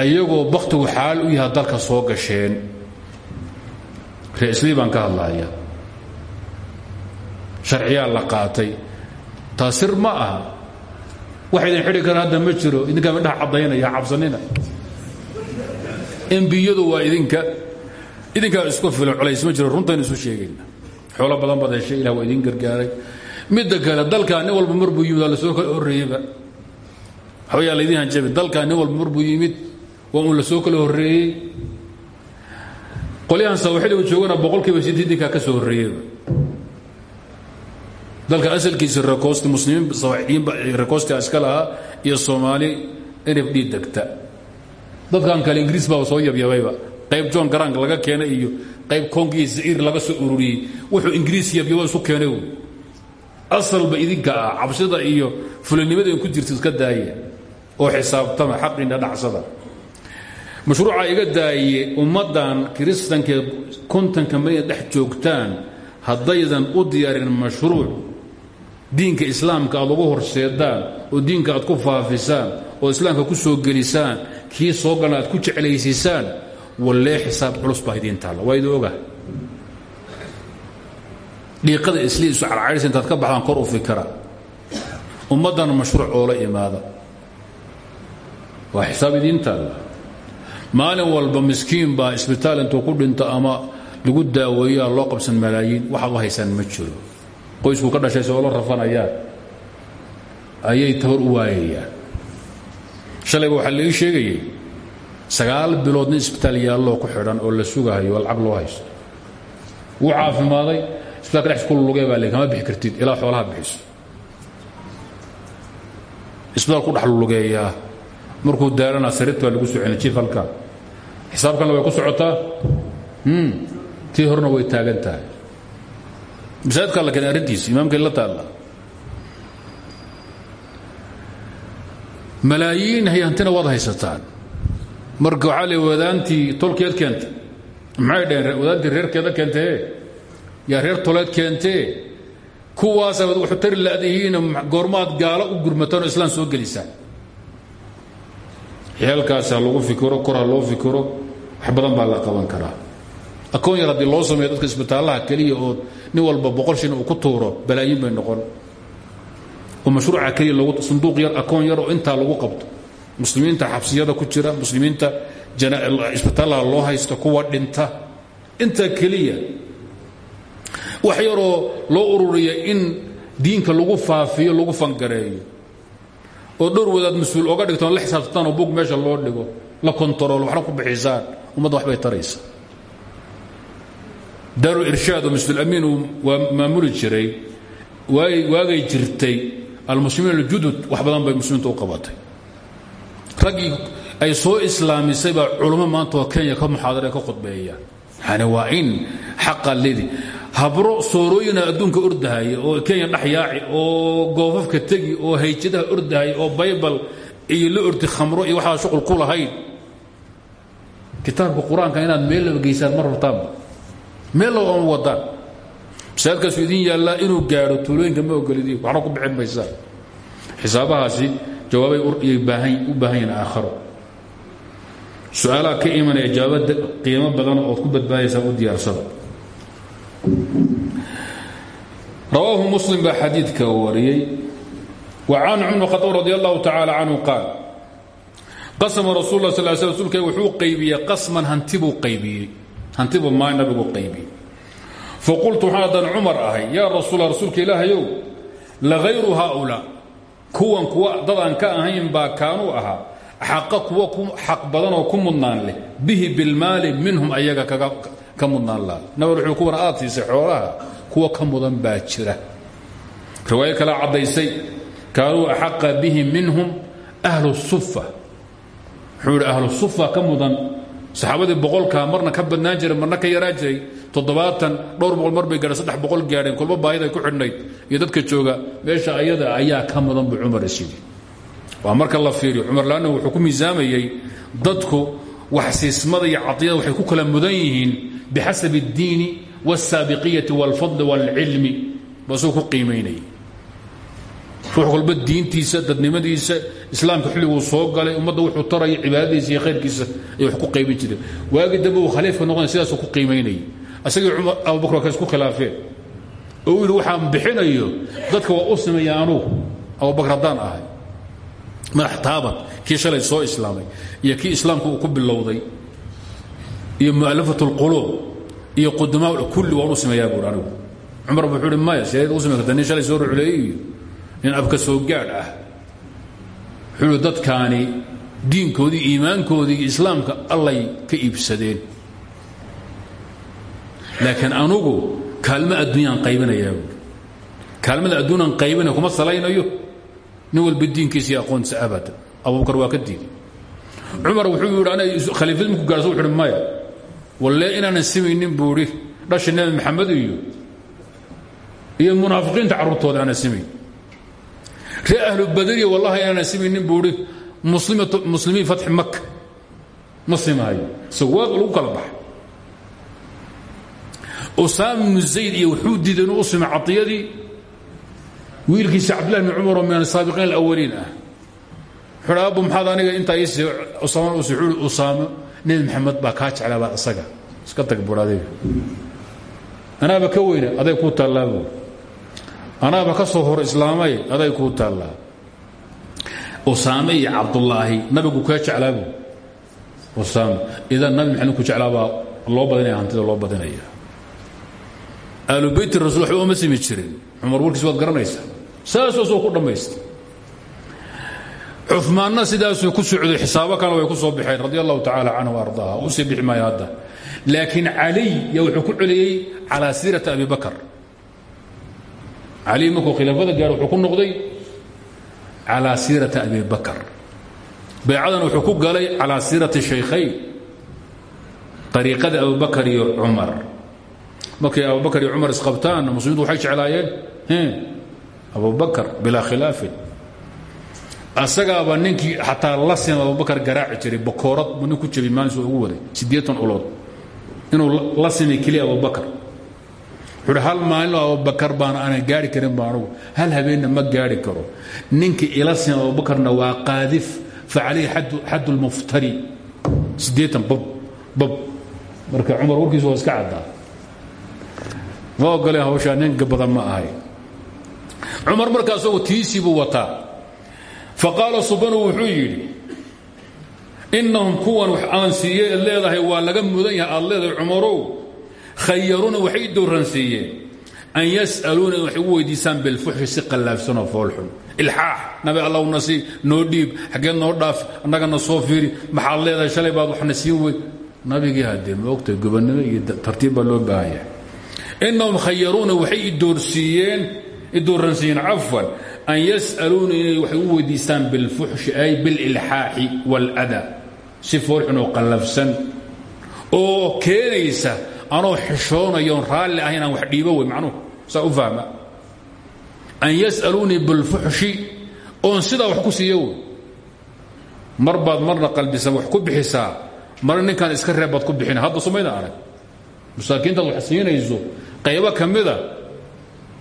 ayagoo bakhtigu xaal u yaha dalka soo gasheen reeslii baan ka hadlaya sharciyaa la qaatay. Taasir ma aha. Wax idin xidhi kara hadda ma jiro. Idinkaa midhaha caddaynaya cabsanina. Embiyadu waa idinka. Idinkaa isku filan culays ma jiro. Runtaynu isu sheegayna xoolo badan baad heshay ilah waa idin gargaaray. Midda kale dalkaa nin walba mar buu yimid waa la soo kala horreeyeyba waxbayaa laydin hanjabi dalkaa nin walba mar buu yimid. Waa uun la soo kala horreeyey qolyahan sawaxiligu joogana boqolkiiba sideedankaa ka soo horreeyeyba dalka asalkiisa rekosti muslimiin sawaxiyiinba rekostiga iska lahaa iyo soomaali nf d degta. Dadkan kale ingiriis baaba soo yabyabayba qayb john garank laga keenay iyo qayb kongi zair laga soo ururiyey wuxuu ingiriis yabyabo isu keenay. Asalba idinka cabsida iyo fulanimada ku jirta iska daaya oo xisaabtama xaqiina dhacsada mashruuca iga daaye ummaddan kiristankae kontanka malina dhex joogtaan haddaydan u diyaarin mashruuc. Diinka islaamka aad ugu horseedaan oo diinka aad ku faafisaan oo islaamka ku soo gelisaan kii soo galan aad ku jeclaysiisaan wallee xisaab culus baa idiin taalla. Waa idin oga dhiiqada isli isu intaad ka baxdaan kor u fikira ummaddana mashruuc oola imaada. Waa xisaab idiin taalla maalin walba miskiin baa isbitaal intuu ku dhinto ama lagu daaweeyaa loo qabsan malaayiin. Waxaad u haysaan ma jiro. Qoysku ka dhashay soo la rafanayaan. Ayay tabar u waayayaan. Shalayba waxaa laii sheegayay sagaal bilood nin isbitaal yaalloo ku xidhan oo la sugahayo oo lacag loo haysto. Wuu caafimaaday isbitaalka dhex ku lugee baa le kama bixi kartid ilaa xoolaha bixiso. Isbitaal ku dhex lugeeyaa. Markuu daalana sariirta waa lagu soo celin jiif halka xisaabkanna way ku socotaa? Tii horena way taagan tahay. Masaajidkaa la keenay arrintiisa imaamkay la taalla. Malaayiin hayantina waad haysataan. Marka waxaa le wadaantii tolkeed keenta maxay dhaheen wadaantii reerkeeda keentee? Yaa reer toleed keentee? Kuwaasa waxu tari la'dihiina goormaad gaalo u gurmataan oo islaan soo gelisaan xeelkaas ha lagu fikiro kor ha loo fikiro wax badan baa la qaban karaa. Akoon yar haddii loo sameeyo dadka isbitaalaha keliya oo nin walba boqol shin uu ku tuuro balaayiin bay noqon. Oo mashruuca keliya lagu sanduuq yar akoon yar oo intaa lagu qabto. Muslimiinta xabsiyada ku jira muslimiinta isbitaalaha loo haysto kuwa dhinta. Intaa keliya wax yaroo loo ururiya in diinka lagu faafiyo lagu fangareeyo oo dhowr wadaad mas'uul oga dhigtoon la xisaabtataan bug meesha loo dhigo la kontarool waxna ku bixisaan ummadda waxbay taraysa. Daaru irshaad oo mas'uul amiin uu maamuli jiray waagay jirtay almuslimiin aljudud wax badan bay muslimiinta u qabatay. Raggii ay soo islaamisay baa culummo maanta oo kenya ka muxaadara ka khudbeeya. Yani waa in xaqa lidi habro soorooyina adduunka ordahaya oo kenya dhex yaaci oo goofafka tegi oo hayjadaha ordahaya oo baybal iyo la ordi khamro iyo waxaa shuqul ku lahayn kitaabka qur'aanka inaad meel laba geysaan ma rabtaanba meel laba ama wadaan. Masaajidkaasu idin inuu gaadho tuulooyinka ma ogolidi waxna ku bixin maysaan xisaabahaasi jawaabay u baahan yihiin aakharo. Ka imanaya jawaabada qiimo badan ood ku badbaadaysaa u diyaarsada rawaahu muslim baa xadiidka wariyey. Wa can cumar khataab radi allahu tacaala canhu qaal qasama rasul la sal sl rsulka wuxuu qaybiyey qasman hanti buu qaybiyey. Hanti buu maa nabigu qaybiyey. Faqultu waxaan haddaan cumar ahay yaa rasuula rasuulka ilaahayow lahayru haaulaa kuwan kuwa dadaan ka ahayn baa kaanuu ahaa xaqa kuwa xaq badan oo ku mudnaan leh bihi bilmaali minhum ayaga ka mudnaan laha nabal wuxuu kuwan aad xoolaha kuwa ka mudan jira. Riwaayo kala caddaysay kaanuu axaqa bihi minhum ahlu sufa wuxuu ahlu sufa ka mudan boqolkaa marna ka badnaan jiray marna ka yaraa toddobaatan dhowr boqol mar bay gaadheen saddex boqol gaadheen kolba baahida ku xidhnayd iyo dadka jooga meesha ayada ayaa ka mudan buu cumar isyidhi marka la fiiriyo cumar laanna wuxuu ku miisaamayey dadku waxsiismada iyo cadiyada waxay ku kala mudan yihiin bixasabi اddiini wاlsaabiqiyati wاlfadli wاlcilmi basuu ku qiimaynayay ruux walba diintiisa dadnimadiisa islaamka xilliguu soo galay ummadda wuxuu taraya cibaadadiisa iyo khayrkiisa ay wax ku qaybin jireen waagi dambe uu khaliifka noqonay sidaasuu ku qiimaynayay asagii abubakr waa ka isku khilaafeen oo uu yidhi waxaan bixinayo dadka waa u sameeya anugu abubakr haddaan ahay madax taabad kii shalay soo islaamay iyo kii islaamka uu ku bilowday iyo mu'alafat اlquluub iyo qudamaa kulli waan u sameeyaa buuri anigu. Cumar wuxuu uhi maya sideed u samayn karta nin shalay soo rucleeyey iyo nin abka soo gaadh ah wuxuu uhi dadkaani diinkoodii iimaankoodii iyo islaamka allay ka iibsadeen. Laakiin anugu kaalmo adduunyaan qaybinayaa buuri kaalmada adduunyaan qaybinaya kuma salaynayo. Nin walba diinkiisa iyo aqoontiisa abadan abubakar waa ka diiday cumar wuxuu yidhi ana khaliifad marku gaarso wuxu uhi maya walle inaanan simaynin buu idhi dhashi nebi maxamed iyo iyo munaafiqiinta carruurtooda aan asimayn ree ahlu badriya wallahi inaan asimaynin buu hi muslimiin fatxi maka ma simaayo sawaaq lagu kala baxay. Usaama bnu zayd iyo wuxuu diiday inuu u simay cadiyadii wiilkiisa cabdillahi bn cumar oo min asaabiqiin alawaliin ah. Wuxuu abu maxaad aniga intaa iisi usaama usi usaamo nebi maxamed baa kaa jeclaabaa isaga. Iska tag bur adiga. Anaaba ka weyne aday kuu taallaabu anaaba ka soo hor islaamay aday kuu taallaa. Usaame iyo cabdullaahi nabigu kaa jeclaabu usaame idan nabi maxamed ku jeclaabaa loo badinaya hantida loo badinaya. Ahlu beyt rasul waxba uma jirin. Cumar warkiis waad garanaysaa. Saasoo soo ku dhammaysta cumaanna sidaasuu ku socday xisaabo kale way ku soo baxeen radi allahu tacaala canhu ardaaha u sii bixi maayo hadda. Laakiin ku celiyey calaa siirati abi bakar. Caliy markuu khilaafada gaar wuxuu ku noqday calaa siirati abi bakar. Baycadan wuxuu ku galay calaa siirati shaykhayn ariiqada abubakar iyo cumar. Markay abubakar iyo cumar isqabtaanna muslimiintu waxay jeclaayeen abubakar bilaa khilaafin asagaaba ninkii xataa la sima abubakar garaaci jiray bakoorad buu nin ku jabay maalinsu ugu waday siddeetan ulood. Inuu la simay keliya abubakar wuxuuhi hal maalinoo abubakar baana aanan gaari karin ba anugu. Hal habeenna ma gaari karo. Ninkii ila sima abubakarna waa qaadif. Fa calayhi xaddu lmuftari siddeetan bab bab marka cumar warkiisu waa iska caddaa. Ma ogoleen hawshaa ninka badan ma ahay. Cumar markaa isagoo tiisii buu wataa faqaala subanu wuxuu yidhi innahum kuwan wax aan siiye eed leedahay waa laga mudan yahay aad leedahay cumarow khayaruuna waxay an yas'aluuna in wax igu weydiisaan si qallaafsanoo foolxun ilxaax nabi allowna sii noo dhiib xaggeed noo dhaaf annagana soo fiiri maxaad leedahay shalay baad waxna siin wey nabigii haddee ma ogtahay gobonnimo iyo tartiib loo baahan innahum khayaruuna waxay idoorsiiyeen idooransiiyeen cafwan an yas'aluuna inay waxay u weydiistaan bilfuxshi ay bililxaaxi wاlada si foolxun oo qallafsan. Oo keenaysa anoo xishoonayoon raalli ah inaan wax dhiibo wey macnuhu saa u fahma. An yas'aluunii bilfuxshi oon sidaa wax ku siiyo wey. Mar baad marna wax ku bixisaa marna ninkaan iska reeb ku bixina. Hadda sumayda arag? Masaakiintaad wax siinayso qaybo ka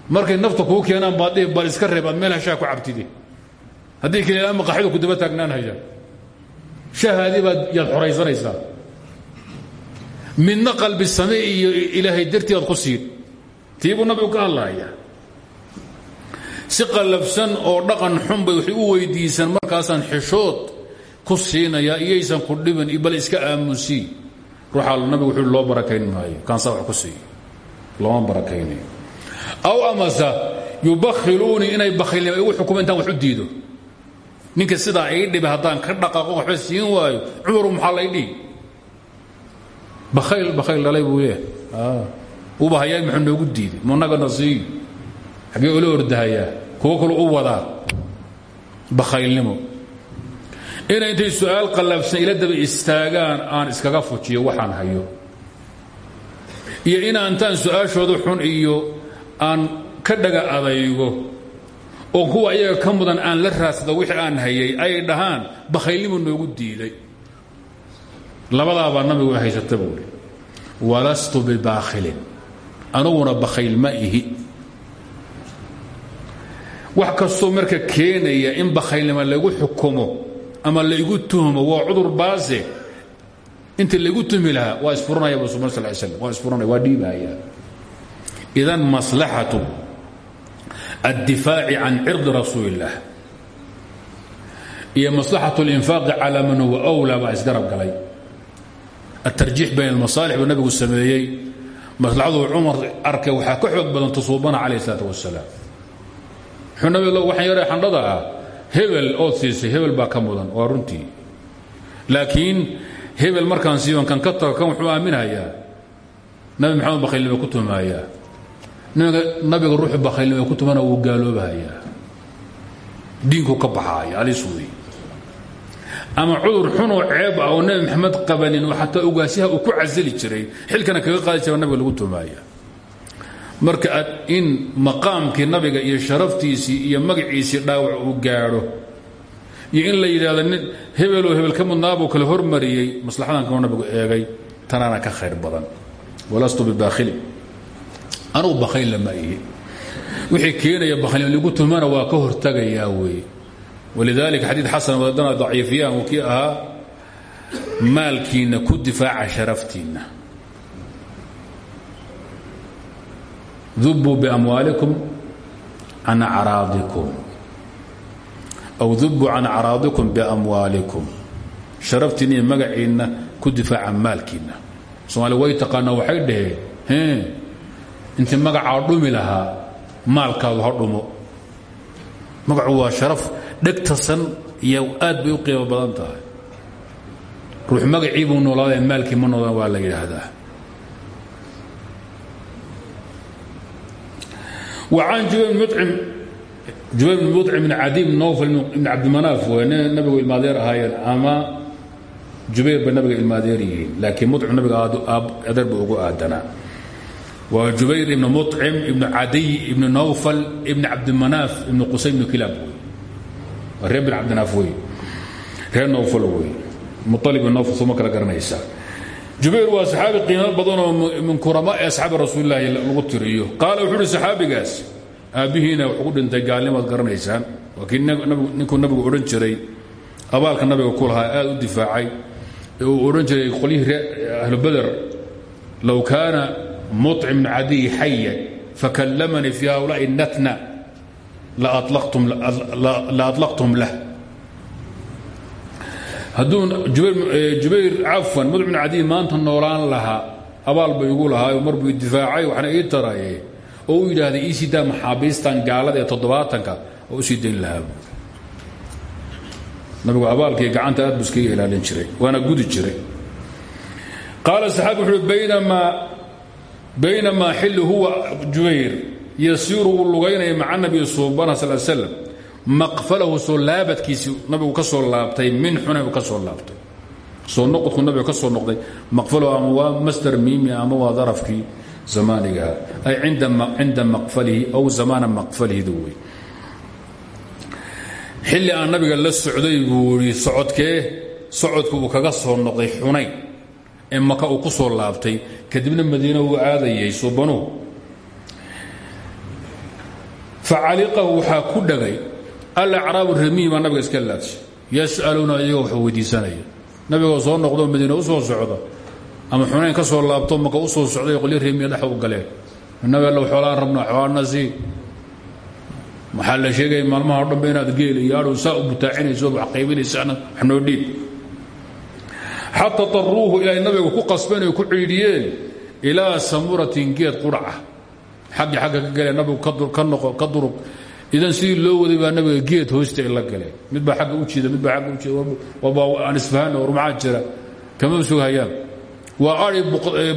markay nafta kuu keenaan bal iska reeb aad meel hashaa ku cabtide haddii kale ama qaxida ku daba taagnaan hayaan. Shahaadii baad yaad xoraysanaysaa. Midna qalbi same iyo ilaahay dartii aad ku siin. Tii buu nabigu ka hadlahayaa si qallafsan oo dhaqan xun bay waxay u weydiisaan markaasaan xishood ku siinayaa iyaysan ku dhibin bal iska aamusii ruuxaa nabigu wuxuu loo barakayn maayo. Kaansaa wax ku siiyo looma barakaynayo aw amase yubakhiluunii inay bakhiilnimo igu xukumo intaan wax u diido. Ninka sidaa ii dhiba haddaan ka dhaqaaqo waxba siin waayo cumaru maxaa lay dhihi? Bakhayl bakhayl dhalay buu leeyahay. Uba hayaa muxuu noogu diiday munagana siiyo xaggee ula ordahayaa kuwo kale u wadaa. Bakhaylnimo inay intay su'aal qallaafsan ila daba istaagaan aan iskaga fujiyo waxaan hayo. Iyo inaan intaan su'aashooda xun iyo aan ka dhaga adaygo oo kuwa iyaga ka mudan aan la raadsado wixii aan hayay ay dhahaan bakhaylnimo noogu diiday. Labadaabaa nabigu haysata buuri walastu bibaakhilin. Anuguna bakhayl ma ihi. Wax kastoo marka keenaya in bakhaylnimo lagu xukumo ama laigu tuhmo waa cudur baase. Inta laigu tuhmi lahaa waa isfuranaya bu sal sl slam waa isfuranaya waa dhiibaya idan maslaxatu addifaaci can cirdi rasuuli illaah iyo maslaxatu اlinfaaqi calaa man huwa awlaa isgarab galay. Atarjiix bayna almasaalix buu nabigu sameeyey. Maslaxadu cumar arkay waxaa ka xoog badan tusuubana calayh isalaat wasalaam muxuu nabiga lo waxaan yahay xandhada ah hebel ood siisay hebel baa ka mudan waa runtii. Laakiin hebel markaan siiyon kan ka tago kan nabi maxamed bakhaylnima ku tumayaa nabiga ruuxu bakhaylnimo ku tuhmana wuu gaaloobahayaa. Diinku ka baxaaya alis wey ama cudur xunoo ceeb ah oo nabi maxamed qabanin oo xataa ogaasyaha uu ku casili jiray xilkana kaga qaadi jira nabiga lagu tuhmaaya marka in maqaamkii nabiga iyo sharaftiisii iyo magaciisii dhaawac uu gaadho iyo in la yidhaahdo nin hebeloo hebel ka mudnaabuu kale hormariyey maslaxadan kanu nabigu eegay tanaana ka khayr badan. Walastu bibakhili anugu bakhayn lama ihi wixii keenaya bakhayn ligu tuhmana waa ka hortagayaa weeye walidaalika xadiid xasan wadadana daciifiyaan uu kii ahaa maalkiinna ku difaaca sharaftiinna dubuu bamwaalikum can acraadikum. Aw dubuu can acraadikum biamwaalikum. Sharaftiinna iyo magaciinna ku difaaca maalkiinna soomaali way taqaanaa waxay dhaheen intii magacaa dhumi lahaa maalkaadu ha dhumo. Magacu waa sharaf dhegtasan iyo aad bay u qiimo badan tahay. Ruux magacii buu noolaadee maalkii ma noolaan waa la yidhaahdaa. An jubayr bn mucim bn cadi bn nawfal ibn cabdimanaaf way n nabigu ilmaadeer ahaayeen ama jubayr bay nabiga ilmaadeer yihiin laakiin mucim nabiga adeer buu ugu aadanaa waa jubayr ibn muطcim ibn cadiy ibn nawfal ibn cabdimanaaf ibn qusay ibn kilaab waa reer bin cabdinaaf nawfal wey. Muطalib ibn nawfal suma kala garanaysaa jubayr waa saxaabi qiimo badanoo min kurama ee asxaabi rasuulilaahi lagu tiriyo. Qaala wuxuu uhi saxaabigaas aabbihiina wuxuu ku dhintay gaalnimaad garanaysaan. Waa kii ninkuu nabigu jiray. Abaalka nabiga ku lahaa aad u difaacay. Ee uu odhan jiray qolyihii ahlu bader low kaana muطcim cadiy xaya fakallamanii fi haulaai natna la aطlaqtum lah hadduu jubayr cafan mudc bn cadiy maanta noolaan lahaa abaal bay igu lahaayo mar buu difaacay waxna ii taraye oo u yidhaahday ii sii daa maxaabiistan gaalada ee toddobaatanka oo u sii dayn lahaa nabigu abaalkii gacanta aad bu iskaga ilaalin jiray waana gudi jiray qaala saxaabi wuxuui baynamaa baynamaa xilli huwa jubayr yasiiru uu lugaynaya maca nabiy suubana sal slam maqfalahu soo laabadkiisii nabigu ka soo laabtay min xunayn ka soo laabtay. Soo noqodku nabigu ka soo noqday maqfalahu ama waa masdar miimi ama waa darafkii zamaanigaha ay cinda maqfalihi aw zamaana maqfalihidu wey xilli aan nabiga la socday buu yidhi socodkee socodku uu ee maka uu ku soo laabtay kadibna madiina uu aadayay suubanuhu facaliqahu waxaa ku dhagay alacraabu ramiyi baa nabiga iska laadshay yas'aluuna iyagoo wax weydiisanaya soo noqdoo madiina u soo socda ama xunayn ka soo laabto maka u soo socday qolyo remiya dhex u galeen. Nabi allow xoolaan rabnaa xoolaana sii waxaa la maalmaha o inaad geel iyo saa u butaacinayso wax qaybinaysaana wax xata taruuhu ilaahay nabiga ku qasbeen oy ku ciidhiyeen ilaa samuratin geed quracah xaggi xagga ka galeen nabigu ka durug idan sidii loo waday baa nabiga geed hoosta ay la galeen. Mid baa agga u jiida mid baa agga u jiida aan isfahan war maxaa jira. Kama sughayaan waa ari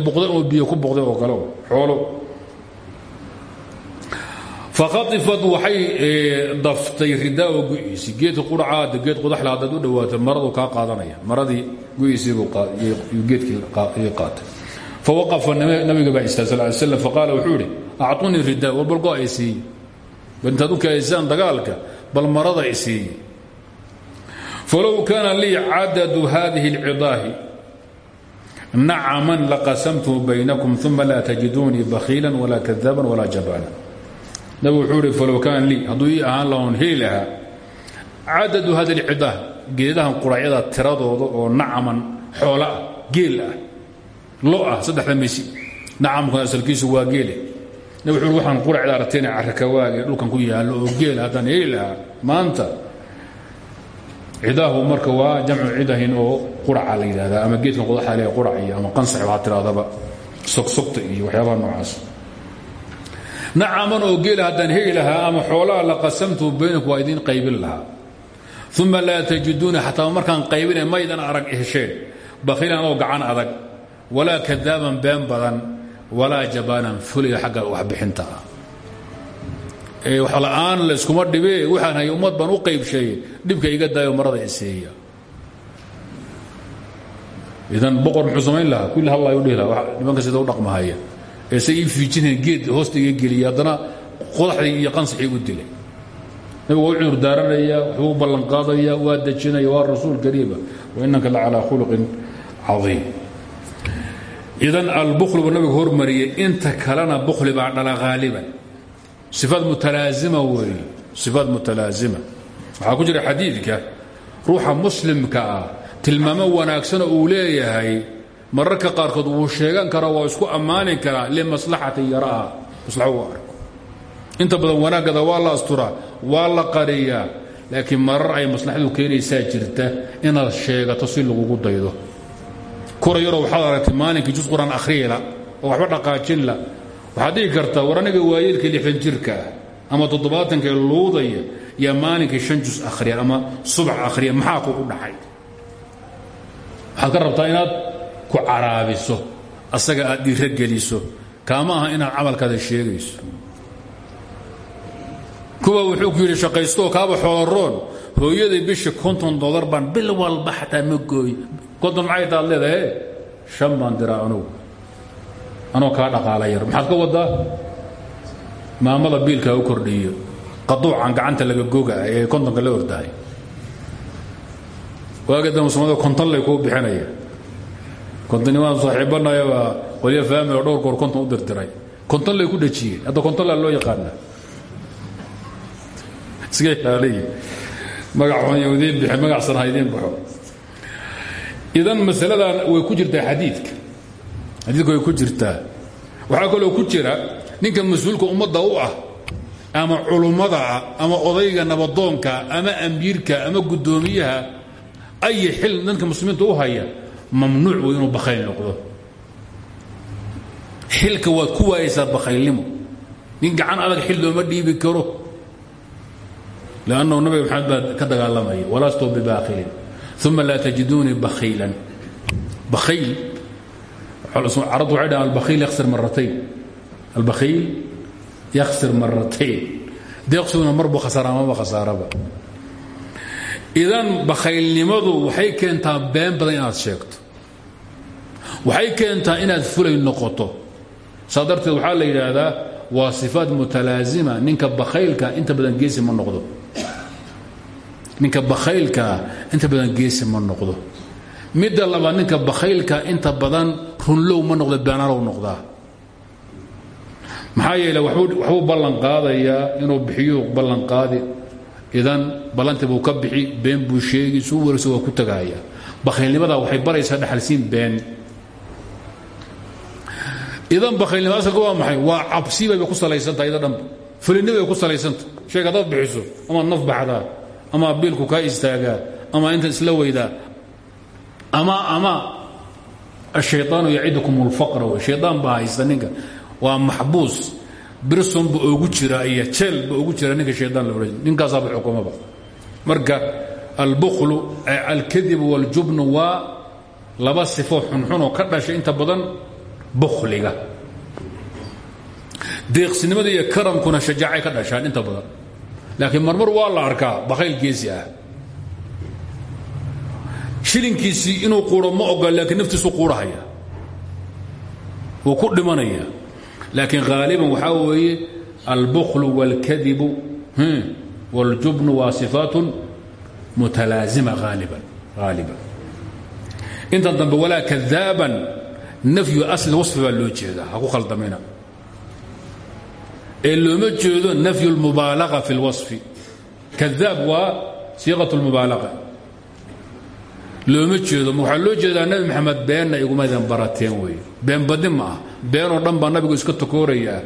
buqda oo biyo ku boqday oo kale. Xoolo fakhaifat waxay daftay ridaawa gu'iisi geedka quracaada geed qudaxle haddaad u dhawaato maradu kaa qaadanaya. Maradii gu'iisiibuu geedkii qaatay. Fawaqafa nabiga baa istaag sal ly slam faqaala wuxuu idhi ridaa war balgo ay siiye bal intaad dagaalka bal marada i siiye falow kaana lii cadadu hadihi اlcidaahi nacaman laqasamtuhu baynakum uma laa tajiduunii bakhiila walaa kadaaban walaa jabaana nabig wuxuu ihi falow kaana lii. Hadduu ii ahaan lahoon heli lahaa cadadu hadi lcidaah geedahan quracyada tiradooda oo nacaman xoolo ah geel ah lo ah saddexda misi nacamkuna asalkiisu waa geele nabig wuxuu waxaan quracda aragtayna carrakawaage dhulkan ku yaallo oo geel haddaan heli lahaa maanta cidaahu marka waa jamcu cidahin oo quraca la yidhahdaa ama geedkan qudaxa le qurac iyo ama qansax waxaa tirahdaba sogsogta iyo waxyaabaha noocaas nacaman oo geela haddaan heli lahaa ama xoolaha la qasamtu baynaku waa idiin qaybin lahaa uma laa tajiduuna xataa markaan qaybina maydan arag hesheen bakhiilan oo gacan adag walaa kadaaban been badan walaa jabaanan fuliga xagga waxbixinta ah ee wax la'aan la iskuma dhibee waxaan hay ummad baan u qaybsheeye dhibka iga daayo marada iseeya idan boqor muxuu samayn lahaa kulli hallay u dhihi lahaa nimanka sida u eese ii fiijineen geed hoosta iga geliyay haddana iyo qansaxii u dilay. Nabigu waa u cudur daaranaya waxbuu u waa dejinaya waa rasuul kariima. Wainaka la calaa khuluqin cadiim. Idan albukhl buu nabigu hormariyey inta kalena bukhli baa dhala haaliban sifaad mutalaazima weeye sifaad mutalaazima. Waxaa ku jira xadiidka ruuxa muslimka ah wanaagsana uu leeyahay mararka qaarkood wuu sheegan karaa waa isku ammaani karaa limaslaxati yara'a maslaxo u inta badan wanaagada waa la asturaa waa la qariyaa laakiin marar ay maslaxadu keenaysaa jirta inaad sheegato si lagugu daydo. Kura yaroo waxaad aragtay maalinkii jus quraan akhriila waxba dhaqaajinla waxaad dhigi kartaa war aniga waayeelkii lixdan jirka ah ama toddobaatanka ee luudaya yaa maalinkii shan jus akhriya ama subax akhriya maxaa kugu dhacay? Waxaad rabtaa inaad ku caraabiso asaga aad dhiiro geliso kaama aha inaad camalkaada sheegayso. Kuwa wuxuu ku yidhi shaqaystooo kaaba xooloroon hooyaday bisha konton dolar baan bil walba xataa ma gooy. Konton maxay taad leedahay shan baan diraa anugu anoo yar. Maxaad ka wadaa maamada biilkaa u kordhiyo. Qaduucan gacanta laga goga ee kontonka la ordahay. Waagada muslimada konton lay kuu bixinaya kontonimaan saaxiibanayabaa qolyo faamil oo dhowr goor konton u dirdiray. Konton lay ku dhajiyeen hadda kontonla loo yaqaana idan masaladan way ku jirtaa xadiidka. Xadiidka way ku jirtaa. Waxaa kaloo ku jira ninka mas'uulka ummadda u ah ama culummada ah ama odayga nabadoonka ama amiirka ama guddoomiyaha ay xil dadka muslimiinta u haya mamnuuc wey inuu bakhayl noqdo. Xilka waad ku waayaysaa bakhaylnimo nin gacan adag xil looma dhiibi karo. Lannahu nabiga maxamed baa ka dagaalamaya walaastuu bibakhilin uma laa tajiduunii bakhiilan. Bakhayl carabtu waxay dhahan albakhiil yakhsir maratayn albakhiil yakhsir maratayn deeqsuguna marbu khasaara amaba khasaaraba. Idan bakhaylnimadu waxay keentaa been badan inaad sheegto waxay keentaa inaad fulay noqoto. Saa darteed la yidhaahdaa waa sifaat mutalaazima ninka bakhaylka inta badan geesi ma noqdo. Ninka bakhaylkaa inta badan geesi ma noqdo. Midda labaad ninka bakhaylka inta badan runlow ma noqdo beenalow noqdaa. Maxaa yeele waxbuu ballan qaadayaa inuu bixiyu ballan qaadi. Idan ballantii buu ka bixi been buu sheegi suu warso waa ku tagaaya bakhaylnimadaa waxay baraysaa dhaxalsiin been idan bakhaylnima asalka waa maxay? Waa cabsi bay ku salaysantah ida dhanba. Fulinni bay ku salaysantah sheeg hadaad bixiso amaad naf baxdaa ama biilku kaa istaagaa ama intan isla weydaa ama ama ashayaanu yacidukum lfaqra w shayaan baa haysta ninka. Waa maxbuus. Birsonba ogu jira iyo jeelba ogu jira ninka shayaan la ohan ninkaasaba xukumaba. Marka albuklu alkadibu waljubnu waa laba sifo xunxunoo ka dhashay inta badan bukhliga. Deeqsinimada iyo karamkuna shajaacay ka dhashaan inta badan. Laakiin marmar waa la arkaa bakhayl geesi ah. Shilinkiisii inuu quuro ma ogol laakiin naftiisu quurahaya. Wuu ku dhimanaya. Laakiin haaliban waxaa weeye albuklu wاlkadibu wاljubnu waa sifaat mutalaazima haaliban intan dambe walaa kadaaban nafyu asli wasfi baa loo jeedaa ha ku khaldamina ee looma jeedo nafyu اlmubaalaga fi اlwaصfi kadaab waa siiqaة اlmubaalaga looma jeedo waxaa loo jeedaa nabi maxamed beenna igumadan barateen wey been badni ma ah beenoo dhan baa nabigu iska tokoorayaa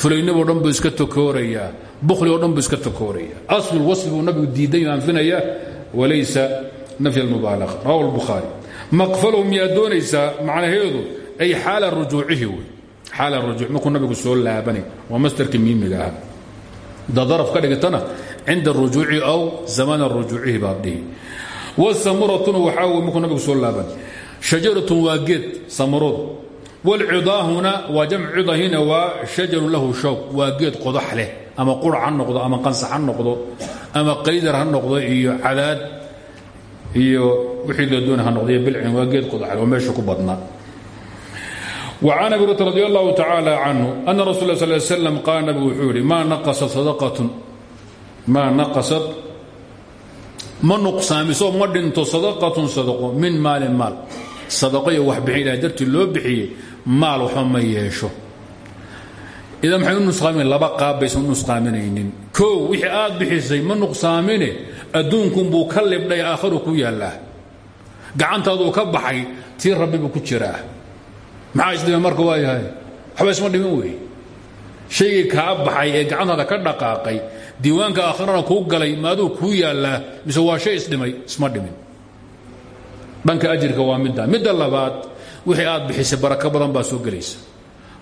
fulaynaboo dhan buu iska tokoorayaa bukhli oo dhan buu iska tokoorayaa aslu lwasfi buu nabigu diidan yo anfinaya walaysa nafy almubaalaga rawahu lbukhaari maqfalahu miyaad doonaysaa macnaheedu ay xaala rujuucihi wey xaala rujuuc markuu nabigu soo laabanay waa mastarkii miimiga ahaa. Da daraf ka dhigtana cinda rujuuci aw zamana rujuucihi baad dhihi. Wsamuratuna waxaa wey markuu nabigu soo laaban shajaratun waa geed samurood wlcidaahuna waa jamc cidahina waa shajarun lahu shawq. Waa geed qodax leh ama qurac ha noqdo ama qansax ha noqdo ama qaydar ha noqdo iyo cadaad iyo wixii la doona ha noqdo iyo bilcin waa geed qodax leh oo meesha ku badnaa وcan abi hurata radi allahu tacaala canhu ana rasul sl slam qaala nabigu wuxuu yihi sadaqatun? Maa naqasad ma nuqsaamiso ma dhinto sadaqatun sadaqo min maalin maal. Sadaqo iyo waxbixin ilahay dartii loo bixiyey maal ma yeesho. Idan maxay u laba qaab baysan u wixii aad bixisay ma nuqsaamine adduunkunbuu ka libdhay aakharu ku yaallaa. Gacantaaduu ka baxay tii rabbi buu ku jiraa. Maxaa isdhima marka waa yahay? Waxba isma dhimin weeye shaygii kaa baxay ee gacantaada ka dhaqaaqay diiwaanka aakharana kuu galay maaduu kuu yaallaa mise waa shay isdhimay isma dhimin. Dhanka ajirka waa midda. Midda labaad wixii aad bixisay barako badan baa soo gelaysa.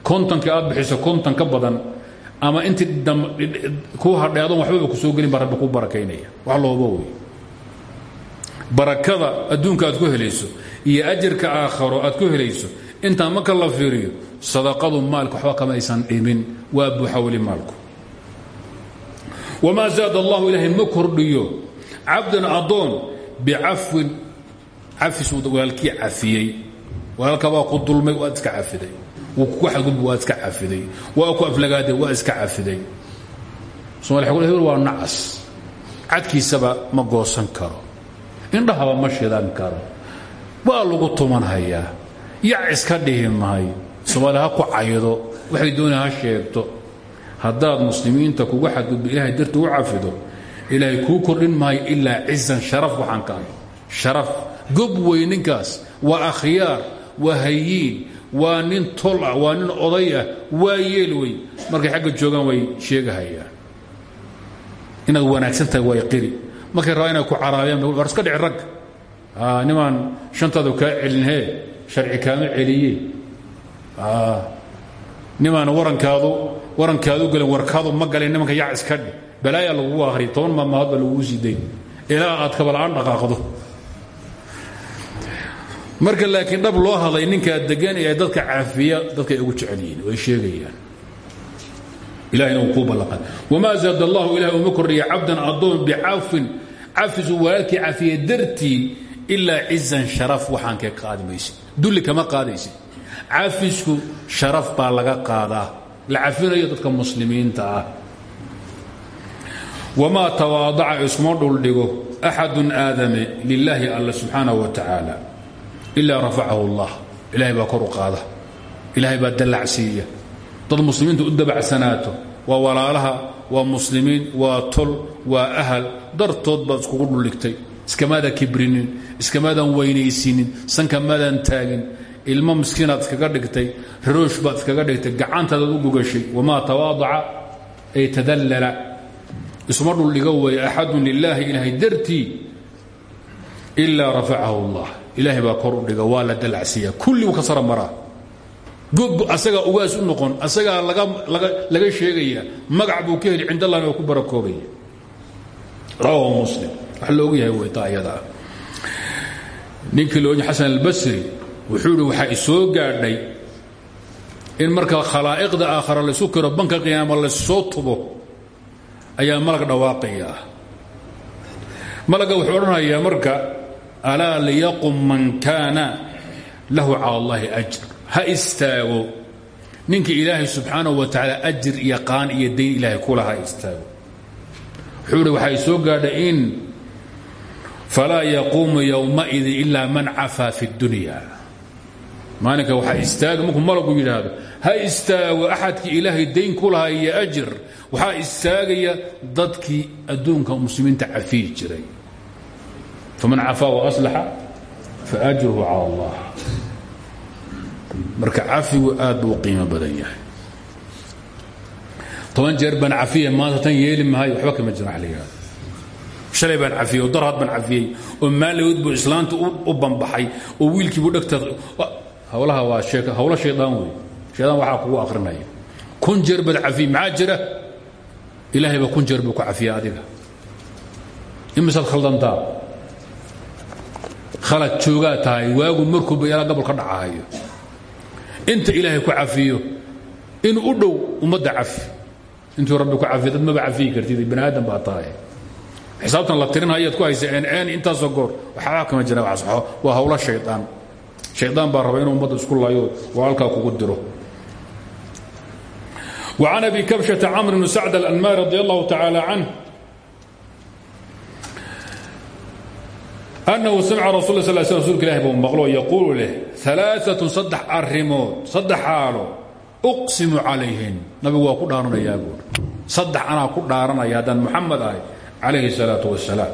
Kontonkii aad bixiso konton ka badan ama intii kuu hadhay adoon waxbaba ku soo gelin baa kuu barakaynaya. Wax looba wey barakada adduunka aad ku helayso iyo ajirka aakharo aad ku helayso intaa marka la fiiriyo sadaqadu maalka waxba kamaysan dhimin waa buuxa weli maalku. Wamaa zaada allahu ilaahay ma kordhiyo cabdan adoon bicafwin cafisuu walaalkii cafiyey. Walaalkabaa ku dulmay waad iska cafiday wuu waad iska cafiday. Waa ku aflagaaday waa iska cafiday. Xugul hebel waa nacas. Cadkiisaba ma goosan karo. Indhahaba ma shidan karo. Waa lagu tumanhayaa yac iska dhihi mahay soomaali ha ku caydo. Waxay doonay ha sheegto. Haddaad muslimiinta kugu xadgudba ilahay darti u cafido ilaahay kuu kordhin maayo ilaa cizan sharaf waxaan ka ahay. Sharaf gob wey ninkaas. Waa akhyaar waa hayiin waa nin tol ah waa nin oday ah waa yeel wey markay xagga joogaan way sheegahayaan. Inaad wanaagsan tahay way qiri. Markay rabaa inay ku caraabiyaan war iska dhici rag. Nimaan shantaadu kaa celinhee? Sharci kaama celiye. Nimaan warankaadu warankaadu gelin warkaadu ma galin nimanka yac iska dhi. Balaayaa lagugu akhriya toban maalmahood baa lagugu siday ilaa aad kabala'aan dhaqaaqdo marka laakiin dhab loo hadlay ninkaa degan ee dadka caafiya dadkay ugu jecel yihiin way sheegayaan. Ilahina uu kuu ballaqay. Wamaa zaad allahu ilahay uma kordhiya cabdan addoon bicafin cafisu walaalkii cafiya dartii ilaa sharaf waxaan ka qaadi dulli kama qaadaysid. Cafisku sharaf baa laga qaadaa. La cafinayo dadka muslimiinta ah. Wamaa tawaadaca iskuma dhuldhigo axadun aadame lilaahi alla subxaanaه wa tacaala ilaa rafacahu اllah ilahay baa kor qaada ilahay baa dallacsiiya dad muslimiinta u dabacsanaato waa walaalaha waa muslimiin waa tol waa ahal dartood baad iskugu dhuldhigtay iskamaadan kibrinin iskamaadan weynaysiinin sankamaadan taagin ilmo miskiinaad iskaga dhigtay raroosh baad iskaga dhigtay gacantaadaad u gogashay wamaa tawaadaca ay tadallala isuma dhuldhigo weeye axadun lilaahi ilaahay dartii ilaa rafacahu اllah ilaahay baa kor u dhiga waa la dalacsiiya kulli uu ka sara maraa. Gogo asagaa ugaas u noqon asagaa laga sheegaya magac buu ka heli cind allahna ku barakoobaya rawahu muslim. Wax loogu yahay wey taa iyadaa. Ninkii looji xasan albasri wuxuu ihi waxaa isoo gaadhay in marka khalaa'iqda aakhara laysu kiro banka qiyaama lassoo tubo ayaa malag dhawaaqaya malaga wuxuu odhanayaa marka alaa liyaqum man kaana lahu cala allahi ajr ha istaago ninkii ilaahay subxaanahu wa tacaala ajir iyo qaan iyo dayn ilaahay kula ha istaago wuxuu ihi waxaa isoo gaadhay in falaa yaquumu yowmaidi ilaa man cafaa fi اdunya maalinka waxaa istaaga malagu yidhaahdo ha istaago axadkii ilaahay dayn ku lahaa iyo ajir istaagaya dadkii adduunka muslimiinta cafiyi jiray faman cafaa waaslaxa faajruhu cala allah. Marka cafigu aad buu qiimo badan yahay. Toban jeer baan cafiya maanta tan yeeli mahayo waxba kama jiro wax la yidhahdo shalay baan cafiyey oo darhad baan cafiyey oo maalawd buu islaanta u banbaxay oo wiilkiibuu dhegta hawlaha waa sheek hawlo shaydaan wey shaydaan waxaa kugu akrinaya kun jeer baad cafiyey maxaa jira? Ilaahay baa kun jeer buu ku cafiya adiga. Imisaad khaldantaa khalad joogaa tahay waagu markuuba ilaa gabol ka dhacahayo inta ilaahay ku cafiyo in u dhow ummadda cafi intuu rabbi ku cafiyo dad maba cafiyi kartid bani aadam baa tahay xisaabtan la tirinhayaad ku haysa n n intaasoo goor waxbaa kama jira waa hawlo shaydaan shaydaan baa raba inuu ummadda isku laayo walaalkaa kugu diro وعن أبي كبشة cمر بن سعد الأنmاrي رضي الله تعالى عنه أنhu samca rasul sl sl rsulka ilahi buu maqlo yaquulu leh ثaلaaثaة saddex arimood saddex xaalo uqsimu calayhin nabigu waa ku dhaaranayaa buuri saddex anaa ku dhaaranaya haddaan muxamed ahay calayhi الsalaaةu wasalaam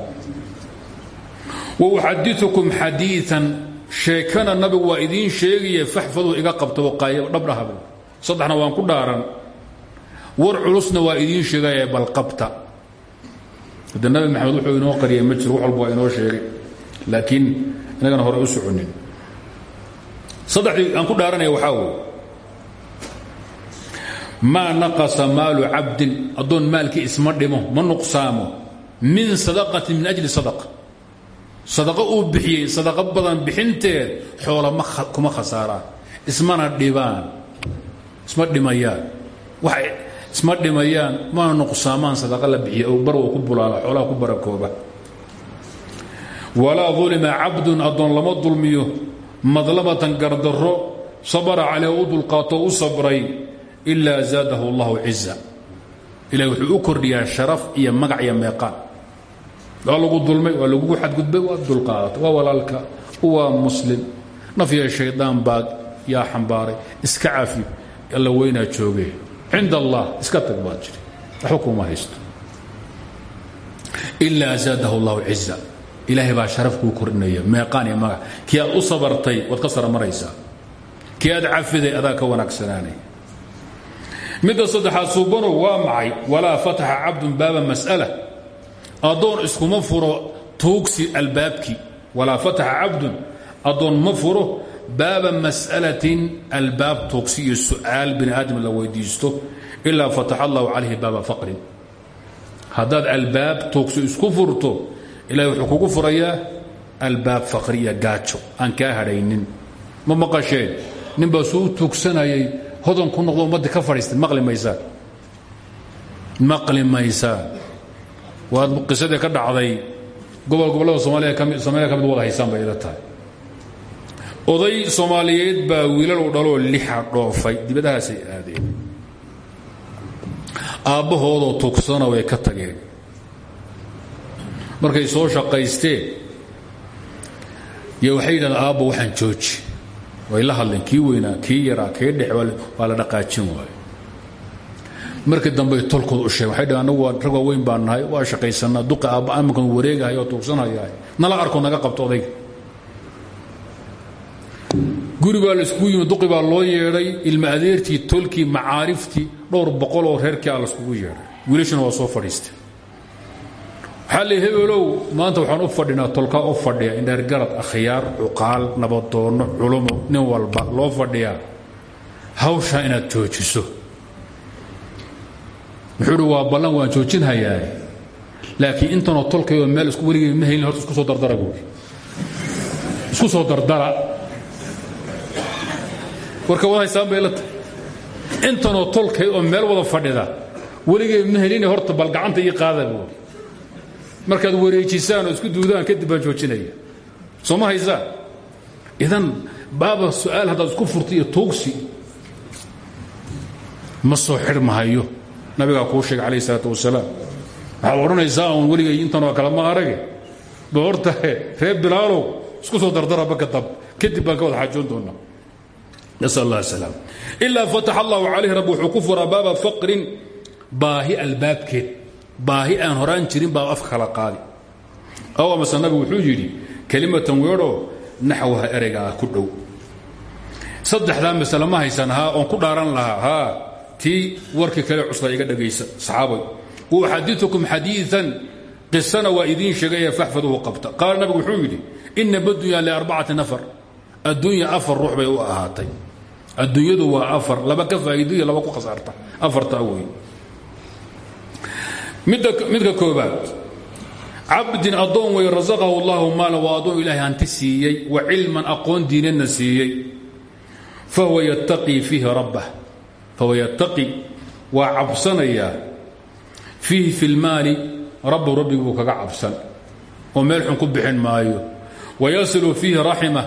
wauxadiثukum xadiiثan sheekana nabigu waa idiin sheegaya faxfaduu iga qabto dhabdhaha bu saddexna waan ku dhaaran war culusna waa idiin sheegaya balqabta de nabi maxamed wuxuu inoo qariyay ma jiro wax walba waa inoo sheegay laakiin inagana hore u soconin. Saddexdii aan ku dhaaranaya waxaa wey maa naqasa maalu cabdin addoon maalkii isma dhimo ma nuqsaamo min sadaqatin min ajli sadaqa sadaqo uu bixiyey sadaqo badan bixinteed xoola ma kuma khasaaraan. Ismana dhibaan isma dhimayaan. Wax isma dhimayaan mana nuqsaamaan sadaqa la bixiya oo barwa ku bulaala xoolaha ku barakooba walaa ulima cabdun addoon lama dulmiyo madlamatan gardarro sabara caleyh u dulqaato u sabray ilaa zaadahu allahu ciza ilahi wuxuu u kordhiyaa sharaf iyo magac iyo meeqaan. Waa lagu dulmay waa lagugu xadgudbay waa dulqaadata waa walaalka waa muslim. Nafya shaydaan baa yaa xambaaray iska cafi alla weynaa jooge. Cind allah iska tag baad jiri. Waxba kuma haysto. Ilaa zaadahu allahu ciza ilaahay baa sharaf kuu kordhinaya meeqaan iyo magac. Kii aad u sabartay waad ka saramaraysaa. Kii cafiday adaa ka wanaagsanaanay. Midda saddexaad suubanow waa macay walaa fataxa cabdun baaba mas'ala. Addoon iskuma furo tuugsi albaabkii. Walaa fataxa cabdun addoon ma furo baaba mas'alatin albaab tuugsi iyo su'aal bini aadam la weydiisto. Ilaa fataxa allahu calayhi baaba faqrin. Haddaad albaab tuugsi isku furto ilahay wuxuu kugu furayaa albaab faqri iyo gaajo. Aan kaa hadhaynin. Ma maqasheen? Ninbaa suu tuugsanayay. Hodan ku noqdo ummaddi ka fadhiistay. Maqli maysaan maqli maysaan waad qisadii ka dhacday. Gobol gobollada soomaaliya kami soomaliya ka wada haysaan bay ila tahay. Oday soomaaliyeed baa wiilal u dhaloo lixa dhoofay. Dibadahaasay aadeen. Aabbahoodoo tugsana way ka tageen markay soo shaqaysteen yo waxay yidhahdeen aabba waxaan jooji. Way la hadleen kii weynaa kii yaraa kii dhex waa la dhaqaajin waayo markii dambey tolkood u sheegen waxay dhaheen anagu waa rag waaweyn baan nahay waa shaqaysanaa duqi aabba amankan wareegahay oo tuugsanhayahay nala arko naga qabto odayga guri baa laiskugu yimi duqi baa loo yeedhay ilma adeertii tolkii macaariftii dhowr boqol oo reerkii a laiskugu yeedhay. Wiilashana waa soo fadhiistay le hebelow maanta waxaan u fadhinaa tolkaa u fadhiya indheergarad akhyaar cuqaal nabadoonno culumo nin walba loo fadhiyaa. Hawshaa inaad joojiso. Wuxuu uhi waa ballan waan joojinhayaa laakiin intanoo tolkayoo meel isku weligay ma helin horta isku soo dardara buui isku soo dardara. Warka wad haysaan bay la tahay intanoo tolkay oo meel wada fadhida weligay ma helin horta bal gacanta ii qaada markaad wareejisaan oo isku duudaan kadib baan joojinaya. Soo idan baaba su'aal isku furta iyo tuugsi ma soo xidhmahayo nabigaa kuu sheegay calayh isalaatu wasalaam waxaad odhanaysaa uun weligay intanoo ma arage? Ba horta reer isku soo dardara baka dab. Kadib baan ka wada xaajoon doonaa. Nasal allah salaam ilaa fataxa allahu calayhi rabbi wuxuu ku furaa baaba faqrin baahi aan horaan jirin baa afka kala qaadi. Aw amase nabigu wuxuu yidhi kelimatan weedhoo naxwaha ereyga ah ku dhow. Saddexdaa masale ma haysan ku dhaaran lahaa. Haa tii warkii kale cusla iga dhagaysa saxaabay. Uxadiukum xadiian qisana waa idiin sheegaya faxfaduhu qabta. Qaala nabigu wuxuu yidhi ina badunya liarbacati nafar adduunya afar ruux bay u ahaatay. Adduunyadu waa afar laba ka faa'iidoiyo laba ku khasaarta. Afartaa wey midka koobaad. Cabdin addoon wey rasaqahu allahu maala waa addoon ilaahay hanti siiyey wa cilman aqoon diinadna siiyey. Fahuwa yattaqii fiihi rabbah. Fahuwa yattaqi waa cabsanayaa fiihi fi lmaali rabbu rabbigi buu kaga cabsan. Oo meel xun ku bixin maayo. Wayasilu fiihi raximah.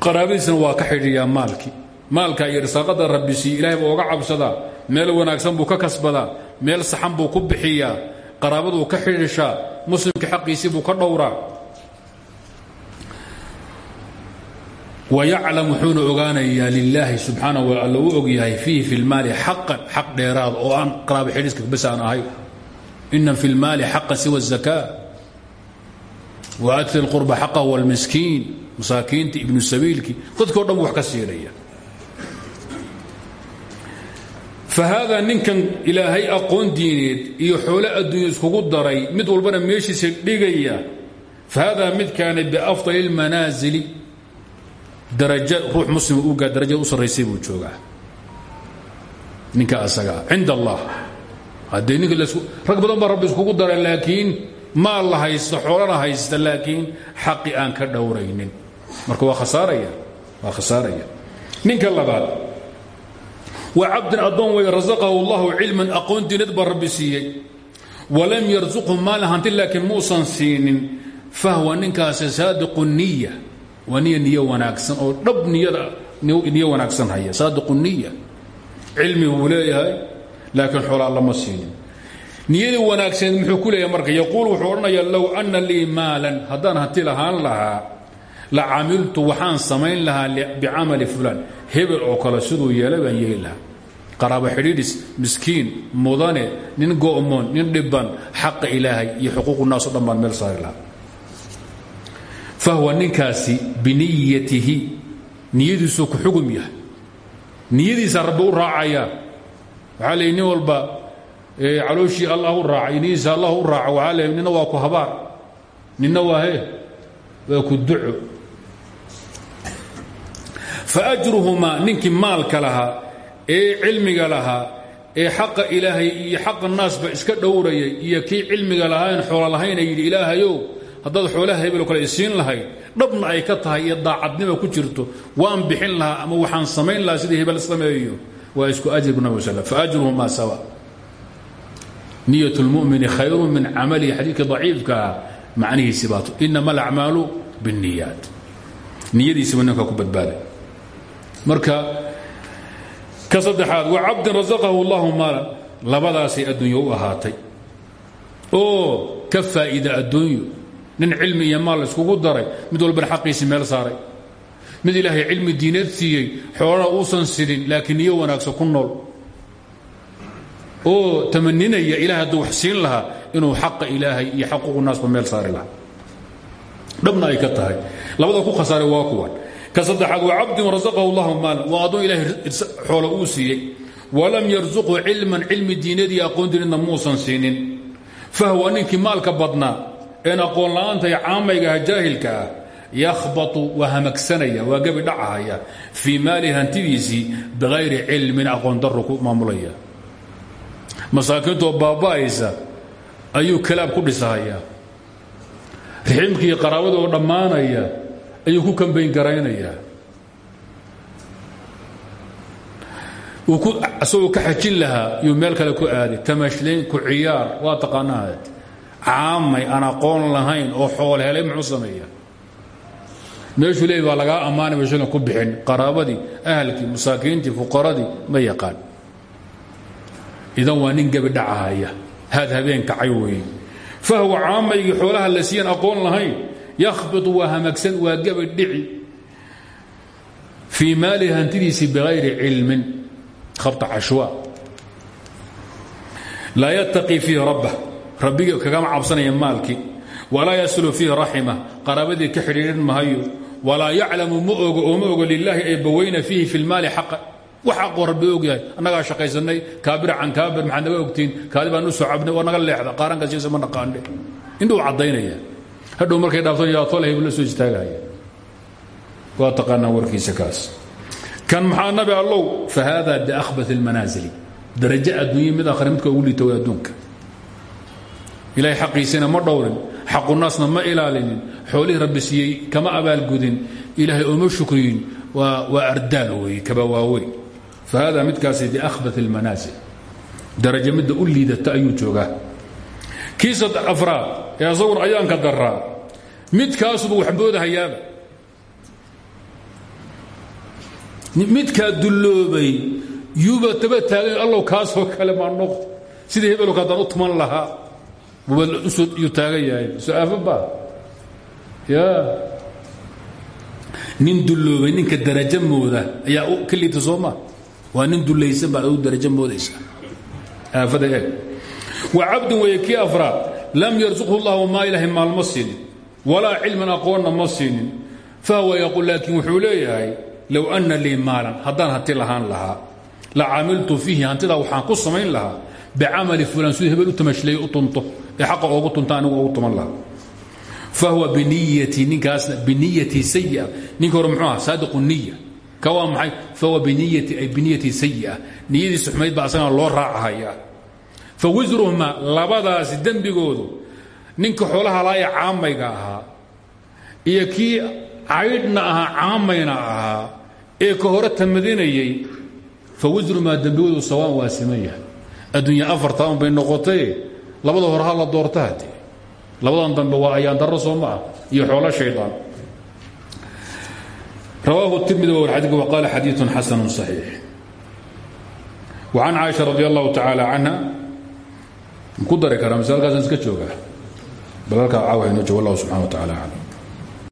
Qaraabadiisna waa ka xidhiiyaa maalkii. Maalka iyo risaaqada rabbi siiye ilahay buu meel wanaagsan buu ka kasbadaa meel saxan buu ku bixiyaa qaraabaduu ka xidhishaa muslimka xaqiisii buu ka dhowraa wayaclam wuxuuna ogaanayaa lilaahi subxaana wa alla u ogyahay fiihi fi lmaali xaqan xaq dheeraada oo aan qaraabo xidhiiska bas aan ahay ina fi lmaali xaqan siwa الzaka waati اlqurba xaqah wاlmiskiin masaakiinta ibnu sabiilkii dadkao dhan bu wax ka siinaya fahaada ninkan ilaahay aqoon diineed iyo xoolo adduunya iskugu daray mid walbana meeshiisa dhigaya fahaada midkaana biafضal اlmanaasili darajo ruux muslima ugaa darajada u sarraysay buu joogaa ninka asagaa cinda allah haddee ninka rag badan baa rabbi iskugu dara laakiin maal la haysta xoolana haysta laakiin xaqi aan ka dhowraynin marka waa khasaaraya waa khasaaraya ninka labaad waa cabdin addoon wey rasaqahu allahu cilman aqoon diinad baa rabbi siiyey. Walam yarsuqhu maalin hanti laakiin muusan siinin. Fahwa ninkaasi saadiqu niya waa niya niyo wanaagsan oo dhab niyada niyo wanaagsan haya. Saadiqu niya cilmi buu leeyahay laakiin xoolaa lama siinin. Niyadii wanaagsaneed muxuu ku leeyahay marka? Yaquul wuxuu odhanayaa low anna lii maalan. Haddaan hanti lahaan lahaa la camiltu waxaan samayn lahaa bicamali fulaan. Hebel oo kale siduu yeelay baan qaraabo xidhiidhis miskiin mudane nin go'moon nin dhibban xaqa ilaahay iyo xuquuqu naaso dhan meel saari fahwa ninkaasi biniyatihi niyadiisuu ku xugum yahay. Niyadiisa rabbi u raacaya waxaa leey nin allah u raacay niyadiisa allah u raaca waxaa leey waa ku habaar nina waa he waa ku duco faajruhumaa ninkii maalka lahaa ee cilmiga lahaa ee xaqa ilaahay iyo xaqa naasba iska dhowrayay iyo kii cilmiga lahayn xoola lahayna yidhi ilaahayow haddaad xoolaha hebel kale isiin lahayd dhabna ay ka tahay iyo daacadnima ku jirto waan bixin lahaa ama waxaan samayn lahaa sidii hebel sameeyo waa isku ajrigu nabig sl faajruhumaa sawa niyat lmumini khayru min camalihi xadiidka daciifkaa macnihiisi baato inama alacmaalu biاniyaat niyadiisiba ninka ku badbaaday marka ka saddexaad wa cabdin rasaqahu اllahu maalan. Labadaasay adduunyo u ahaatay. Oo ka faa'iida adduunyo nin cilmi iyo maal iskugu daray mid walbana xaqiisii meel saaray. Mid ilaahay cilmi diineed siiyey xoolana uusan sidin laakiin niyo wanaagsan ku nool. Oo tamaninaya ilahay hadduu wax siin lahaa inuu xaqa ilaahay iyo xaquuqu naasba meel saari lahaa. Dhabna ay ka tahay. Labada ku khasaaray waa kuwan ka saddexaad waa cabdin rasaqahu allahu maalan. Waa addoon ilahay xoolo uu siiyey. Walam yarsuqhu cilman cilmi diineed iyo aqoon diinadna muusan siinin. Fahwa ninkii maalka badnaa een aqoon la'aanta iyo caamaygaha jaahilka ah yakhbatu waa hamagsanaya waa gebi dhacahaya fii maali hantidiisii bikayri cilmin aqoon daru ku maamulaya. Masaakiintoo baaba'aysa ayuu kalaab ku dhisahayaa riximkii qaraabada oo dhammaanaya ayuu ku kambayn garaynayaa. Isagoo ka xajin lahaa yuu meel kale ku aaday tamashlayn ku ciyaar waa taqaanaha caamay aan aqoon lahayn oo xool helay muxuu sameeya meeshuu leey baa lagaa ammaanay mashana ku bixin. Qaraabadii ahalkii masaakiintii fuqaradii ma yaqaan. Idan waa nin gebi dhacahaya haad habeen kacay weeye fahwa caamaygii xoolaha la siiyan aqoon lahayn yakhbitu waa hamagsan waa gebi dhici fii maalihi hantidiisii bikayri cilmin khabta cashwa laa yattaqii fiihi rabbah rabbigii kagama cabsanaya maalkii walaa yaslu fiihi raxima qaraabadii ka xidhiidhin mahayo walaa yaclamu ma ogo oo ma ogo lilaahi ay bawayna fiihi fi lmaali xaqa wax aqoo rabbi ogyahay annagaa shaqaysanay kaabir can kaabir maxaad naga ogtiin kaadi baan u soo cabnay oo naga leexda qaarankaasiisa ma naqaane indhuu caddaynaya hadhow markay dhaafto yaatole hebla soo istaagaya. Waa taqaanaa warkiisa kaas. Kan maxaa nabi allow? Fa haada biakhbat اlmanaasili darajo adduunya mid akhre midka ugu liita way adduunka. Ilahay xaqiisina ma dhowrin xaqunaasna ma ilaalinin xoolihii rabbi siiyey kama abaalgudin ilaahay ooma shukriyin. Waa ardaal weeye kaba waaweyn. Fa hada midkaasi biakhbat اlmanaasil darajo midda u liidata ayuu joogaa. Kii saddex afraad ee asaguna ayaanka daraa midkaasuba waxboodahayaaba. Midkaa dulloobay yuuba taba taagan allow kaasoo kale maa noqdo. Sidii hebelka haddaan u tuman lahaa. Yuu taagan yahay. So-aafo baa ya. Nin dulloobay ninka darajo mooda ayaa ka liita sooma waa nin dulaysan baad u darajo moodaysa. Aafada eeg. Wa cabdun weeye kii afraad. Lam yarsuqhu llahu maa ilaahay maal ma siinin walaa cilman aqoonna ma siinin. Fahuwa yaquul laakiin wuxuu leeyahay low anna lii maalan haddaan hanti lahaan lahaa la camiltu fiihi hantidaa waxaan ku samayn lahaa bicamali fulan siduu hebel u tamashlay u tunto ee xaqa oogu tunta anigu ogu tuman lahaa. Fahuwa biniyati ninkaasna biniyati sayia ninka hore muxuu aha saadiqu niya ka waa maxay? Fahuwa biniyati ay biniyati sayia niyadiisa xumayd baa asagana loo raacahaya fa wisruhuma labadaasi dembigoodu ninka xoolahalaaya caamayga ahaa iyo kii caydhna ahaa caamayna ahaa ee ka hore tamadinayay fa wisrumaa dembigoodu sawaan waa siman yahay. Adduunya bay noqotae labada hore ha la doorta haddee labadan waa ayaan darro soo iyo xoolo shaydaan rawaahu tirmidi wa warxadiga wa qaala xadiiun xasanu صaxiix wa can caaisha radi allahu tacaala canha ku dari karaa bal halkaa caawa inoo joog wallahu subxana wa tacala